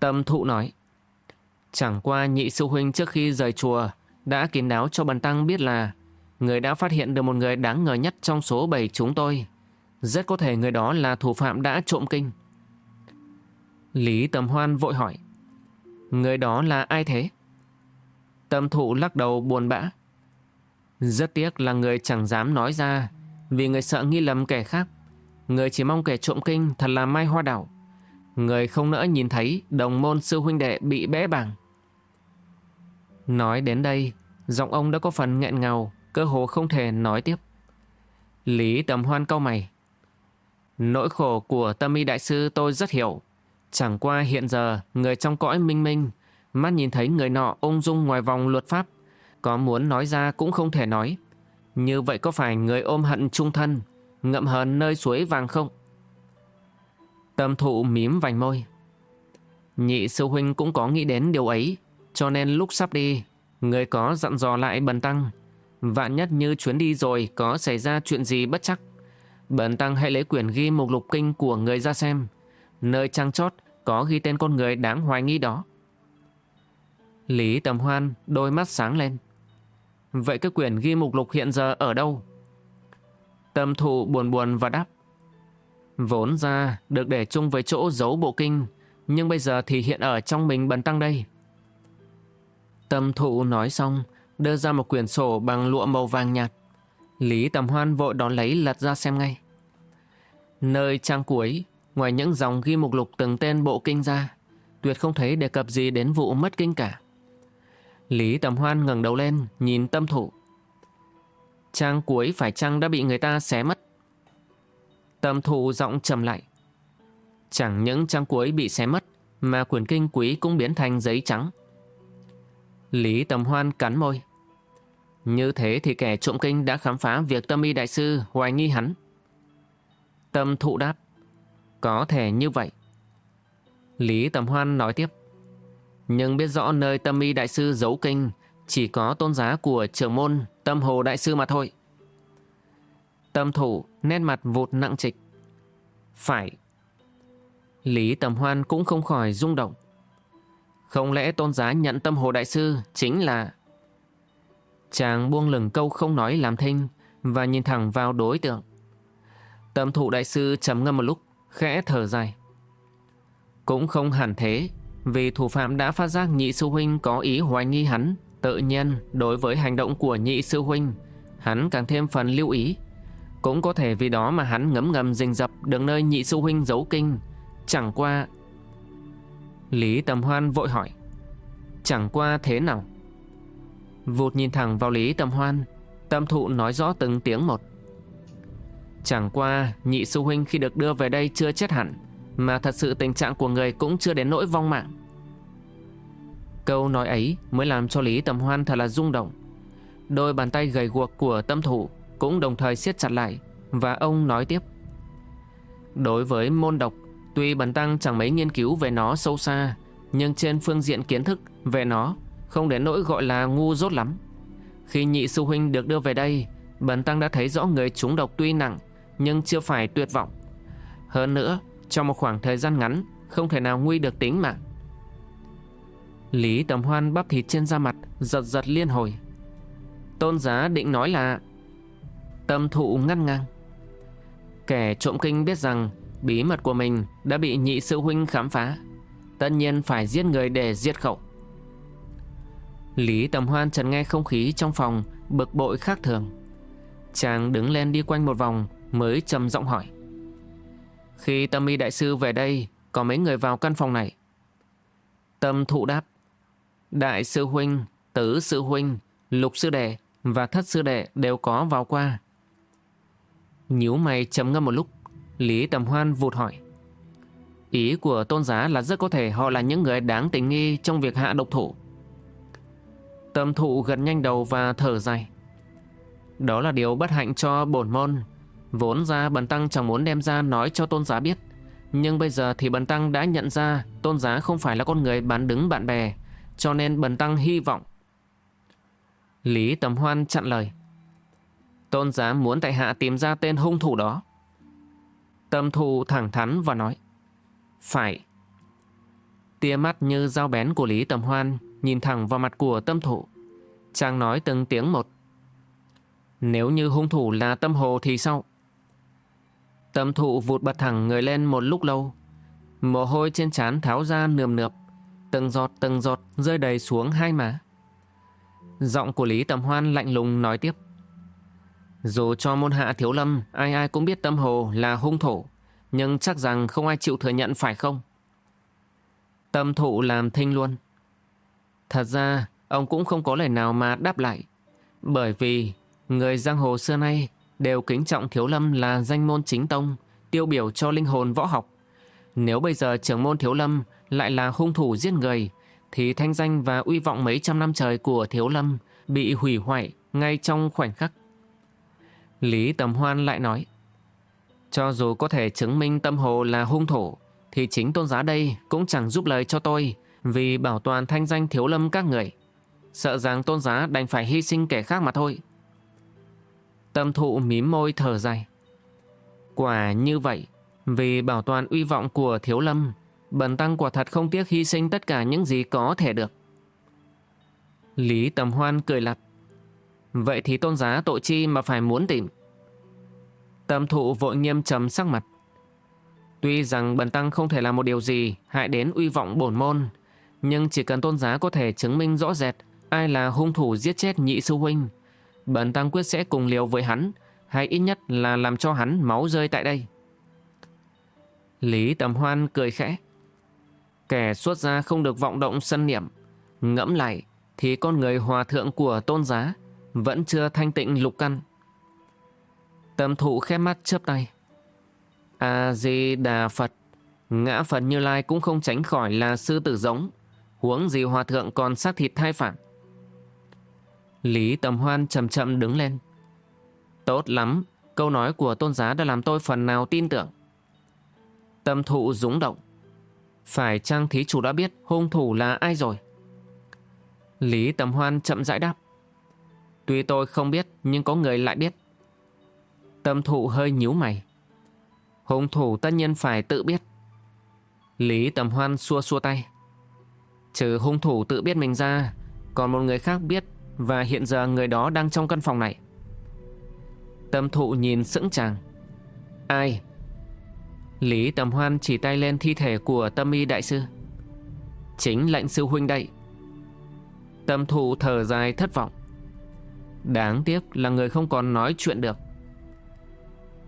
Tâm thụ nói. Chẳng qua nhị sư huynh trước khi rời chùa đã kín đáo cho bần tăng biết là người đã phát hiện được một người đáng ngờ nhất trong số bảy chúng tôi. Rất có thể người đó là thủ phạm đã trộm kinh. Lý Tầm Hoan vội hỏi. Người đó là ai thế? Tâm thụ lắc đầu buồn bã. Rất tiếc là người chẳng dám nói ra vì người sợ nghi lầm kẻ khác. Người chỉ mong kẻ trộm kinh thật là mai hoa đảo. Người không nỡ nhìn thấy đồng môn sư huynh đệ bị bẽ bảng. Nói đến đây, giọng ông đã có phần nghẹn ngào, cơ hồ không thể nói tiếp. Lý Tầm Hoan cau mày. Nỗi khổ của tâm y đại sư tôi rất hiểu. Chẳng qua hiện giờ, người trong cõi minh minh, mắt nhìn thấy người nọ ung dung ngoài vòng luật pháp, có muốn nói ra cũng không thể nói. Như vậy có phải người ôm hận trung thân, ngậm hờn nơi suối vàng không? Tâm thụ mím vành môi. Nhị sư huynh cũng có nghĩ đến điều ấy, cho nên lúc sắp đi, người có dặn dò lại bần tăng. Vạn nhất như chuyến đi rồi có xảy ra chuyện gì bất chắc, Bần tăng hãy lấy quyển ghi mục lục kinh của người ra xem. Nơi trang chót có ghi tên con người đáng hoài nghi đó. Lý Tầm Hoan đôi mắt sáng lên. Vậy cái quyển ghi mục lục hiện giờ ở đâu? Tâm thụ buồn buồn và đáp. Vốn ra được để chung với chỗ giấu bộ kinh, nhưng bây giờ thì hiện ở trong mình bần tăng đây. Tâm thụ nói xong, đưa ra một quyển sổ bằng lụa màu vàng nhạt. Lý Tầm Hoan vội đón lấy lật ra xem ngay. Nơi trang cuối, ngoài những dòng ghi mục lục từng tên bộ kinh ra, tuyệt không thấy đề cập gì đến vụ mất kinh cả. Lý Tầm Hoan ngẩng đầu lên, nhìn tâm thủ. Trang cuối phải chăng đã bị người ta xé mất? Tâm thủ giọng trầm lại. Chẳng những trang cuối bị xé mất, mà quyển kinh quý cũng biến thành giấy trắng. Lý Tầm Hoan cắn môi. Như thế thì kẻ trộm kinh đã khám phá việc tâm y đại sư hoài nghi hắn. Tâm thụ đáp. Có thể như vậy. Lý Tầm Hoan nói tiếp. Nhưng biết rõ nơi tâm y đại sư giấu kinh chỉ có tôn giá của trưởng môn tâm hồ đại sư mà thôi. Tâm thủ nét mặt vụt nặng trịch. Phải. Lý Tầm Hoan cũng không khỏi rung động. Không lẽ tôn giá nhận tâm hồ đại sư chính là... Chàng buông lửng câu không nói làm thinh và nhìn thẳng vào đối tượng. Tâm thủ đại sư trầm ngâm một lúc, khẽ thở dài. Cũng không hẳn thế, vì thủ phạm đã phát giác nhị sư huynh có ý hoài nghi hắn, tự nhiên đối với hành động của nhị sư huynh, hắn càng thêm phần lưu ý. Cũng có thể vì đó mà hắn ngấm ngầm rình rập đường nơi nhị sư huynh giấu kinh, chẳng qua... Lý Tầm Hoan vội hỏi, chẳng qua thế nào? Vụt nhìn thẳng vào Lý Tầm Hoan Tâm thụ nói rõ từng tiếng một Chẳng qua, nhị sư huynh khi được đưa về đây chưa chết hẳn, Mà thật sự tình trạng của người cũng chưa đến nỗi vong mạng. Câu nói ấy mới làm cho Lý Tầm Hoan thật là rung động. Đôi bàn tay gầy guộc của tâm thủ cũng đồng thời siết chặt lại Và ông nói tiếp. Đối với môn độc, Tuy bần tăng chẳng mấy nghiên cứu về nó sâu xa, Nhưng trên phương diện kiến thức về nó Không đến nỗi gọi là ngu dốt lắm. Khi nhị sư huynh được đưa về đây, Bần tăng đã thấy rõ người trúng độc tuy nặng nhưng chưa phải tuyệt vọng. Hơn nữa, Trong một khoảng thời gian ngắn, Không thể nào nguy được tính mạng Lý Tầm Hoan bắp thịt trên da mặt, Giật giật liên hồi. Tôn giá định nói là, Tâm thụ ngăn ngang. Kẻ trộm kinh biết rằng, Bí mật của mình đã bị nhị sư huynh khám phá. Tất nhiên phải giết người để diệt khẩu. Lý Tầm Hoan trần nghe không khí trong phòng Bực bội khác thường. Chàng đứng lên đi quanh một vòng Mới trầm giọng hỏi Khi tâm y đại sư về đây Có mấy người vào căn phòng này Tâm thụ đáp Đại sư huynh, tứ sư huynh, lục sư đệ và thất sư đệ đều có vào qua. Nhíu mày chấm ngâm một lúc, Lý Tầm Hoan vụt hỏi. Ý của tôn giá là rất có thể họ là những người đáng tình nghi trong việc hạ độc thủ. Tâm thụ gần nhanh đầu và thở dài. Đó là điều bất hạnh cho bổn môn. Vốn ra bần tăng chẳng muốn đem ra nói cho tôn giá biết. Nhưng bây giờ thì bần tăng đã nhận ra tôn giá không phải là con người bán đứng bạn bè. Cho nên bần tăng hy vọng. Lý Tầm Hoan chặn lời. Tôn giá muốn tại hạ tìm ra tên hung thủ đó. Tâm thù thẳng thắn và nói. Phải. Tia mắt như dao bén của Lý Tầm Hoan nhìn thẳng vào mặt của tâm thủ. Chàng nói từng tiếng một. Nếu như hung thủ là tâm hồ thì sao? Tâm thụ vụt bật thẳng người lên một lúc lâu. Mồ hôi trên trán tháo ra nườm nượp. Từng giọt từng giọt rơi đầy xuống hai má. Giọng của Lý Tầm Hoan lạnh lùng nói tiếp. Dù cho môn hạ thiếu lâm, ai ai cũng biết tâm hồ là hung thủ, nhưng chắc rằng không ai chịu thừa nhận phải không? Tâm thụ làm thinh luôn. Thật ra, ông cũng không có lời nào mà đáp lại. Bởi vì, người giang hồ xưa nay đều kính trọng thiếu lâm là danh môn chính tông, tiêu biểu cho linh hồn võ học. Nếu bây giờ trưởng môn thiếu lâm lại là hung thủ giết người, thì thanh danh và uy vọng mấy trăm năm trời của thiếu lâm bị hủy hoại ngay trong khoảnh khắc. Lý Tầm Hoan lại nói, cho dù có thể chứng minh tâm hồ là hung thủ, thì chính tôn giá đây cũng chẳng giúp lời cho tôi vì bảo toàn thanh danh thiếu lâm các người. Sợ rằng tôn giá đành phải hy sinh kẻ khác mà thôi. Tâm thụ mím môi thở dài. Quả như vậy, vì bảo toàn uy vọng của thiếu lâm, bần tăng quả thật không tiếc hy sinh tất cả những gì có thể được. Lý Tầm Hoan cười lặt. Vậy thì tôn giá tội chi mà phải muốn tìm? Tâm thụ vội nghiêm trầm sắc mặt. Tuy rằng bần tăng không thể làm một điều gì hại đến uy vọng bổn môn, nhưng chỉ cần tôn giá có thể chứng minh rõ rệt ai là hung thủ giết chết nhị sư huynh, bần tăng quyết sẽ cùng liều với hắn, hay ít nhất là làm cho hắn máu rơi tại đây. Lý Tầm Hoan cười khẽ. Kẻ xuất gia không được vọng động sân niệm, ngẫm lại thì con người hòa thượng của tôn giá vẫn chưa thanh tịnh lục căn. Tâm thụ khép mắt chớp tay. A-di-đà Phật, ngã Phật Như Lai cũng không tránh khỏi là sư tử giống, huống gì hòa thượng còn xác thịt thai phản. Lý Tầm Hoan chậm chậm đứng lên. Tốt lắm, câu nói của tôn giá đã làm tôi phần nào tin tưởng. Tâm thụ rúng động. Phải chăng thí chủ đã biết hung thủ là ai rồi? Lý Tầm Hoan chậm rãi đáp. Tuy tôi không biết nhưng có người lại biết. Tâm thụ hơi nhíu mày. Hung thủ tất nhiên phải tự biết. Lý Tầm Hoan xua xua tay. Trừ hung thủ tự biết mình ra, còn một người khác biết và hiện giờ người đó đang trong căn phòng này. Tâm thụ nhìn sững chàng. Ai? Lý Tầm Hoan chỉ tay lên thi thể của tâm y đại sư. Chính lệnh sư huynh đây. Tâm thụ thở dài thất vọng. Đáng tiếc là người không còn nói chuyện được.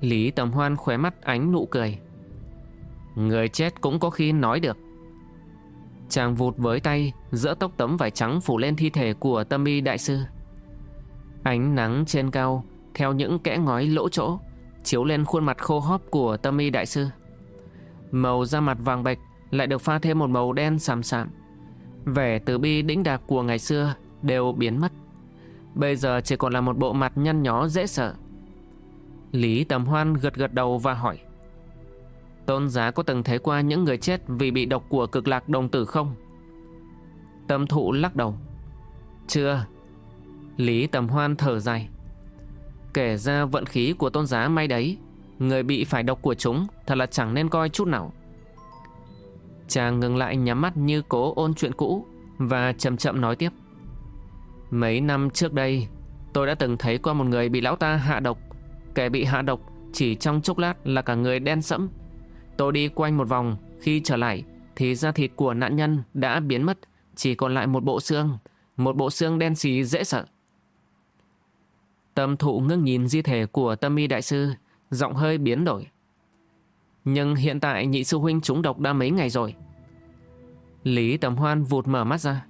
Lý Tầm Hoan khóe mắt ánh nụ cười. Người chết cũng có khi nói được. Chàng vụt với tay Giữa tóc tấm vải trắng phủ lên thi thể của tâm y đại sư. Ánh nắng trên cao, Theo những kẽ ngói lỗ chỗ, Chiếu lên khuôn mặt khô hóp của tâm y đại sư. Màu da mặt vàng bạch Lại được pha thêm một màu đen sàm sạm. Vẻ từ bi đĩnh đạc của ngày xưa Đều biến mất. Bây giờ chỉ còn là một bộ mặt nhăn nhó dễ sợ. Lý Tầm Hoan gật gật đầu và hỏi Tôn giá có từng thấy qua những người chết Vì bị độc của cực lạc đồng tử không? Tâm thụ lắc đầu. Chưa. Lý Tầm Hoan thở dài. Kể ra vận khí của tôn giá may đấy, Người bị phải độc của chúng Thật là chẳng nên coi chút nào. Chàng ngừng lại nhắm mắt như cố ôn chuyện cũ Và chậm chậm nói tiếp. Mấy năm trước đây, Tôi đã từng thấy qua một người bị lão ta hạ độc. Kẻ bị hạ độc Chỉ trong chốc lát là cả người đen sẫm. Tôi đi quanh một vòng, Khi trở lại, Thì da thịt của nạn nhân đã biến mất, Chỉ còn lại một bộ xương, Một bộ xương đen xì dễ sợ. Tâm thụ ngước nhìn di thể của tâm y đại sư, Giọng hơi biến đổi. Nhưng hiện tại nhị sư huynh trúng độc đã mấy ngày rồi? Lý Tầm Hoan vụt mở mắt ra.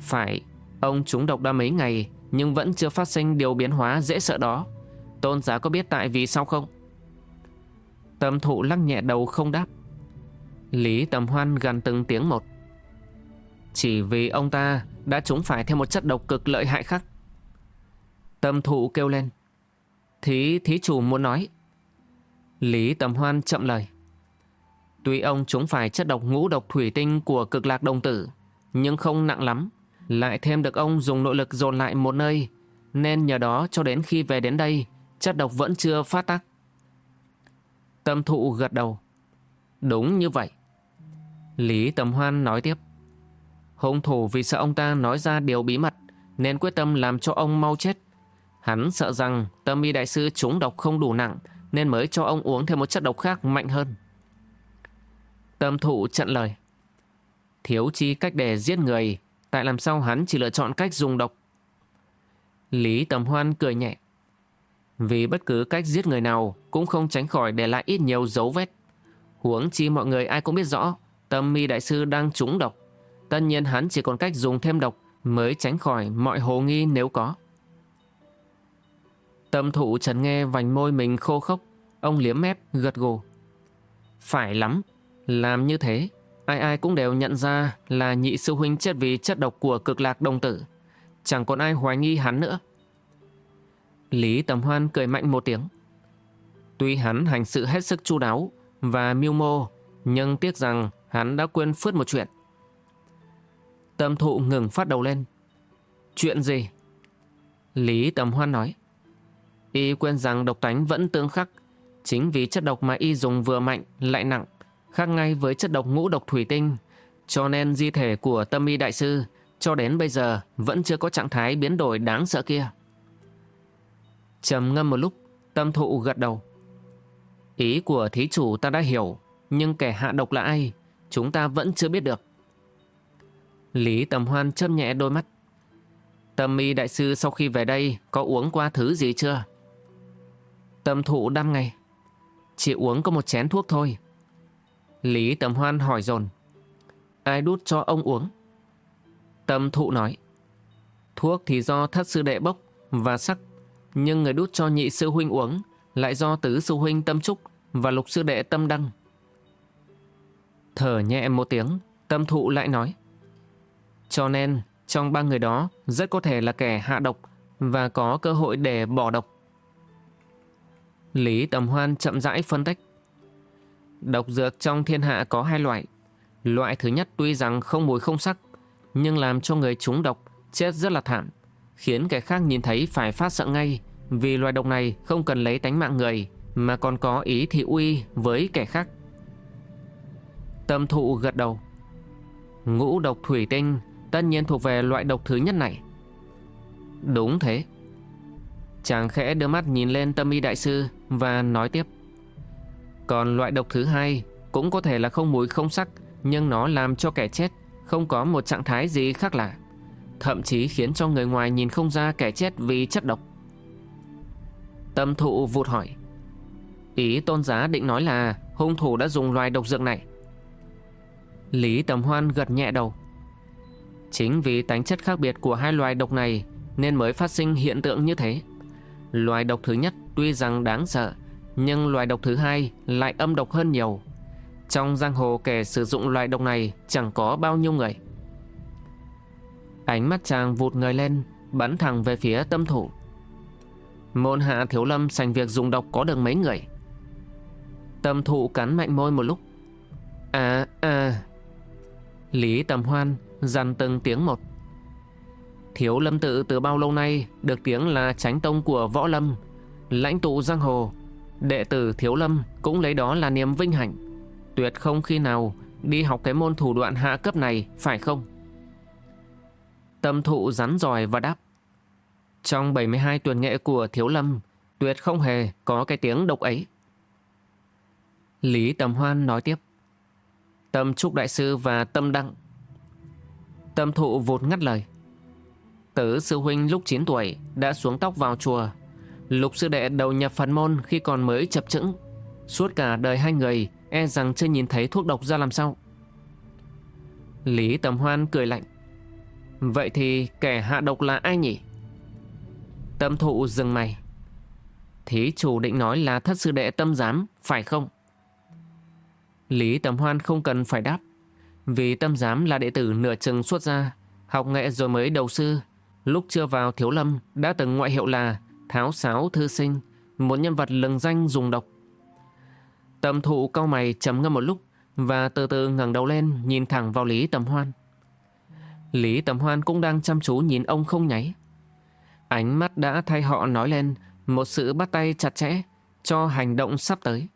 Phải, Ông trúng độc đã mấy ngày, Nhưng vẫn chưa phát sinh điều biến hóa dễ sợ đó. Tôn giá có biết tại vì sao không? Tâm thụ lắc nhẹ đầu không đáp. Lý Tầm Hoan gần từng tiếng một. Chỉ vì ông ta đã trúng phải theo một chất độc cực lợi hại khác. Tâm thụ kêu lên. Thí thí chủ muốn nói. Lý Tầm Hoan chậm lời. Tuy ông trúng phải chất độc ngũ độc thủy tinh của cực lạc đồng tử, Nhưng không nặng lắm. Lại thêm được ông dùng nội lực dồn lại một nơi, Nên nhờ đó cho đến khi về đến đây, Chất độc vẫn chưa phát tác. Tâm thụ gật đầu. Đúng như vậy. Lý Tầm Hoan nói tiếp. Hung thủ vì sợ ông ta nói ra điều bí mật, Nên quyết tâm làm cho ông mau chết. Hắn sợ rằng tâm y đại sư trúng độc không đủ nặng, Nên mới cho ông uống thêm một chất độc khác mạnh hơn. Tâm thụ trận lời. Thiếu chi cách để giết người, Tại làm sao hắn chỉ lựa chọn cách dùng độc? Lý Tầm Hoan cười nhẹ. Vì bất cứ cách giết người nào Cũng không tránh khỏi để lại ít nhiều dấu vết. Huống chi mọi người ai cũng biết rõ, Tâm mi đại sư đang trúng độc. Tất nhiên hắn chỉ còn cách dùng thêm độc Mới tránh khỏi mọi hồ nghi nếu có. Tâm thụ trần nghe vành môi mình khô khốc, Ông liếm mép, gật gù. Phải lắm, Làm như thế, Ai ai cũng đều nhận ra là nhị sư huynh chết vì chất độc của cực lạc đồng tử. Chẳng còn ai hoài nghi hắn nữa. Lý Tầm Hoan cười mạnh một tiếng. Tuy hắn hành sự hết sức chu đáo Và mưu mô, Nhưng tiếc rằng hắn đã quên phớt một chuyện. Tâm thụ ngừng phát đầu lên. Chuyện gì? Lý Tầm Hoan nói. Y quên rằng độc tánh vẫn tương khắc, Chính vì chất độc mà y dùng vừa mạnh lại nặng, Khác ngay với chất độc ngũ độc thủy tinh, Cho nên di thể của tâm y đại sư Cho đến bây giờ vẫn chưa có trạng thái biến đổi đáng sợ kia trầm ngâm một lúc, Tâm thụ gật đầu. Ý của thí chủ ta đã hiểu, Nhưng kẻ hạ độc là ai, Chúng ta vẫn chưa biết được. Lý Tầm Hoan châm nhẹ đôi mắt. Tâm y đại sư sau khi về đây, Có uống qua thứ gì chưa? Tâm thụ đăm ngay. Chỉ uống có một chén thuốc thôi. Lý Tầm Hoan hỏi dồn. Ai đút cho ông uống? Tâm thụ nói. Thuốc thì do thất sư đệ bốc Và sắc nhưng người đút cho nhị sư huynh uống Lại do tứ sư huynh tâm trúc Và lục sư đệ tâm đăng Thở nhẹ một tiếng Tâm thụ lại nói Cho nên trong ba người đó Rất có thể là kẻ hạ độc Và có cơ hội để bỏ độc Lý Tầm Hoan chậm rãi phân tích. Độc dược trong thiên hạ có hai loại. Loại thứ nhất tuy rằng không mùi không sắc, nhưng làm cho người trúng độc chết rất là thảm, khiến kẻ khác nhìn thấy phải phát sợ ngay vì loài độc này không cần lấy tánh mạng người, mà còn có ý thị uy với kẻ khác. Tâm thụ gật đầu. Ngũ độc thủy tinh tất nhiên thuộc về loại độc thứ nhất này. Đúng thế. Chàng khẽ đưa mắt nhìn lên tâm y đại sư và nói tiếp. Còn loại độc thứ hai cũng có thể là không mùi không sắc, nhưng nó làm cho kẻ chết không có một trạng thái gì khác lạ. Thậm chí khiến cho người ngoài nhìn không ra kẻ chết vì chất độc. Tâm thụ vụt hỏi. Ý tôn giá định nói là hung thủ đã dùng loài độc dược này. Lý Tầm Hoan gật nhẹ đầu. Chính vì tánh chất khác biệt của hai loài độc này nên mới phát sinh hiện tượng như thế. Loài độc thứ nhất tuy rằng đáng sợ, nhưng loài độc thứ hai lại âm độc hơn nhiều. Trong giang hồ kẻ sử dụng loài độc này chẳng có bao nhiêu người. Ánh mắt chàng vụt người lên, bắn thẳng về phía tâm thủ. Môn hạ thiếu lâm sành việc dùng độc có được mấy người. Tâm thụ cắn mạnh môi một lúc. À, à. Lý tầm hoan dằn từng tiếng một. Thiếu lâm tự từ bao lâu nay được tiếng là tránh tông của võ lâm, lãnh tụ giang hồ. Đệ tử thiếu lâm cũng lấy đó là niềm vinh hạnh. Tuyệt không khi nào đi học cái môn thủ đoạn hạ cấp này, phải không? Tâm thụ rắn giỏi và đáp. Trong 72 tuần nghệ của thiếu lâm, tuyệt không hề có cái tiếng độc ấy. Lý Tầm Hoan nói tiếp. Tâm Trúc Đại Sư và Tâm Đăng. Tâm thụ vụt ngắt lời. Tử sư huynh lúc 9 tuổi đã xuống tóc vào chùa. Lục sư đệ đầu nhập Phật môn khi còn mới chập chững. Suốt cả đời hai người e rằng chưa nhìn thấy thuốc độc ra làm sao. Lý Tầm Hoan cười lạnh. Vậy thì kẻ hạ độc là ai nhỉ? Tâm thụ dừng mày. Thí chủ định nói là thất sư đệ tâm giám, phải không? Lý Tầm Hoan không cần phải đáp. Vì tâm giám là đệ tử nửa chừng xuất ra, học nghệ rồi mới đầu sư. Lúc chưa vào thiếu lâm đã từng ngoại hiệu là Tháo Sáo Thư Sinh, một nhân vật lừng danh dùng độc. Tâm thụ cao mày chấm ngâm một lúc và từ từ ngẩng đầu lên nhìn thẳng vào Lý Tầm Hoan. Lý Tầm Hoan cũng đang chăm chú nhìn ông không nháy. Ánh mắt đã thay họ nói lên, một sự bắt tay chặt chẽ cho hành động sắp tới.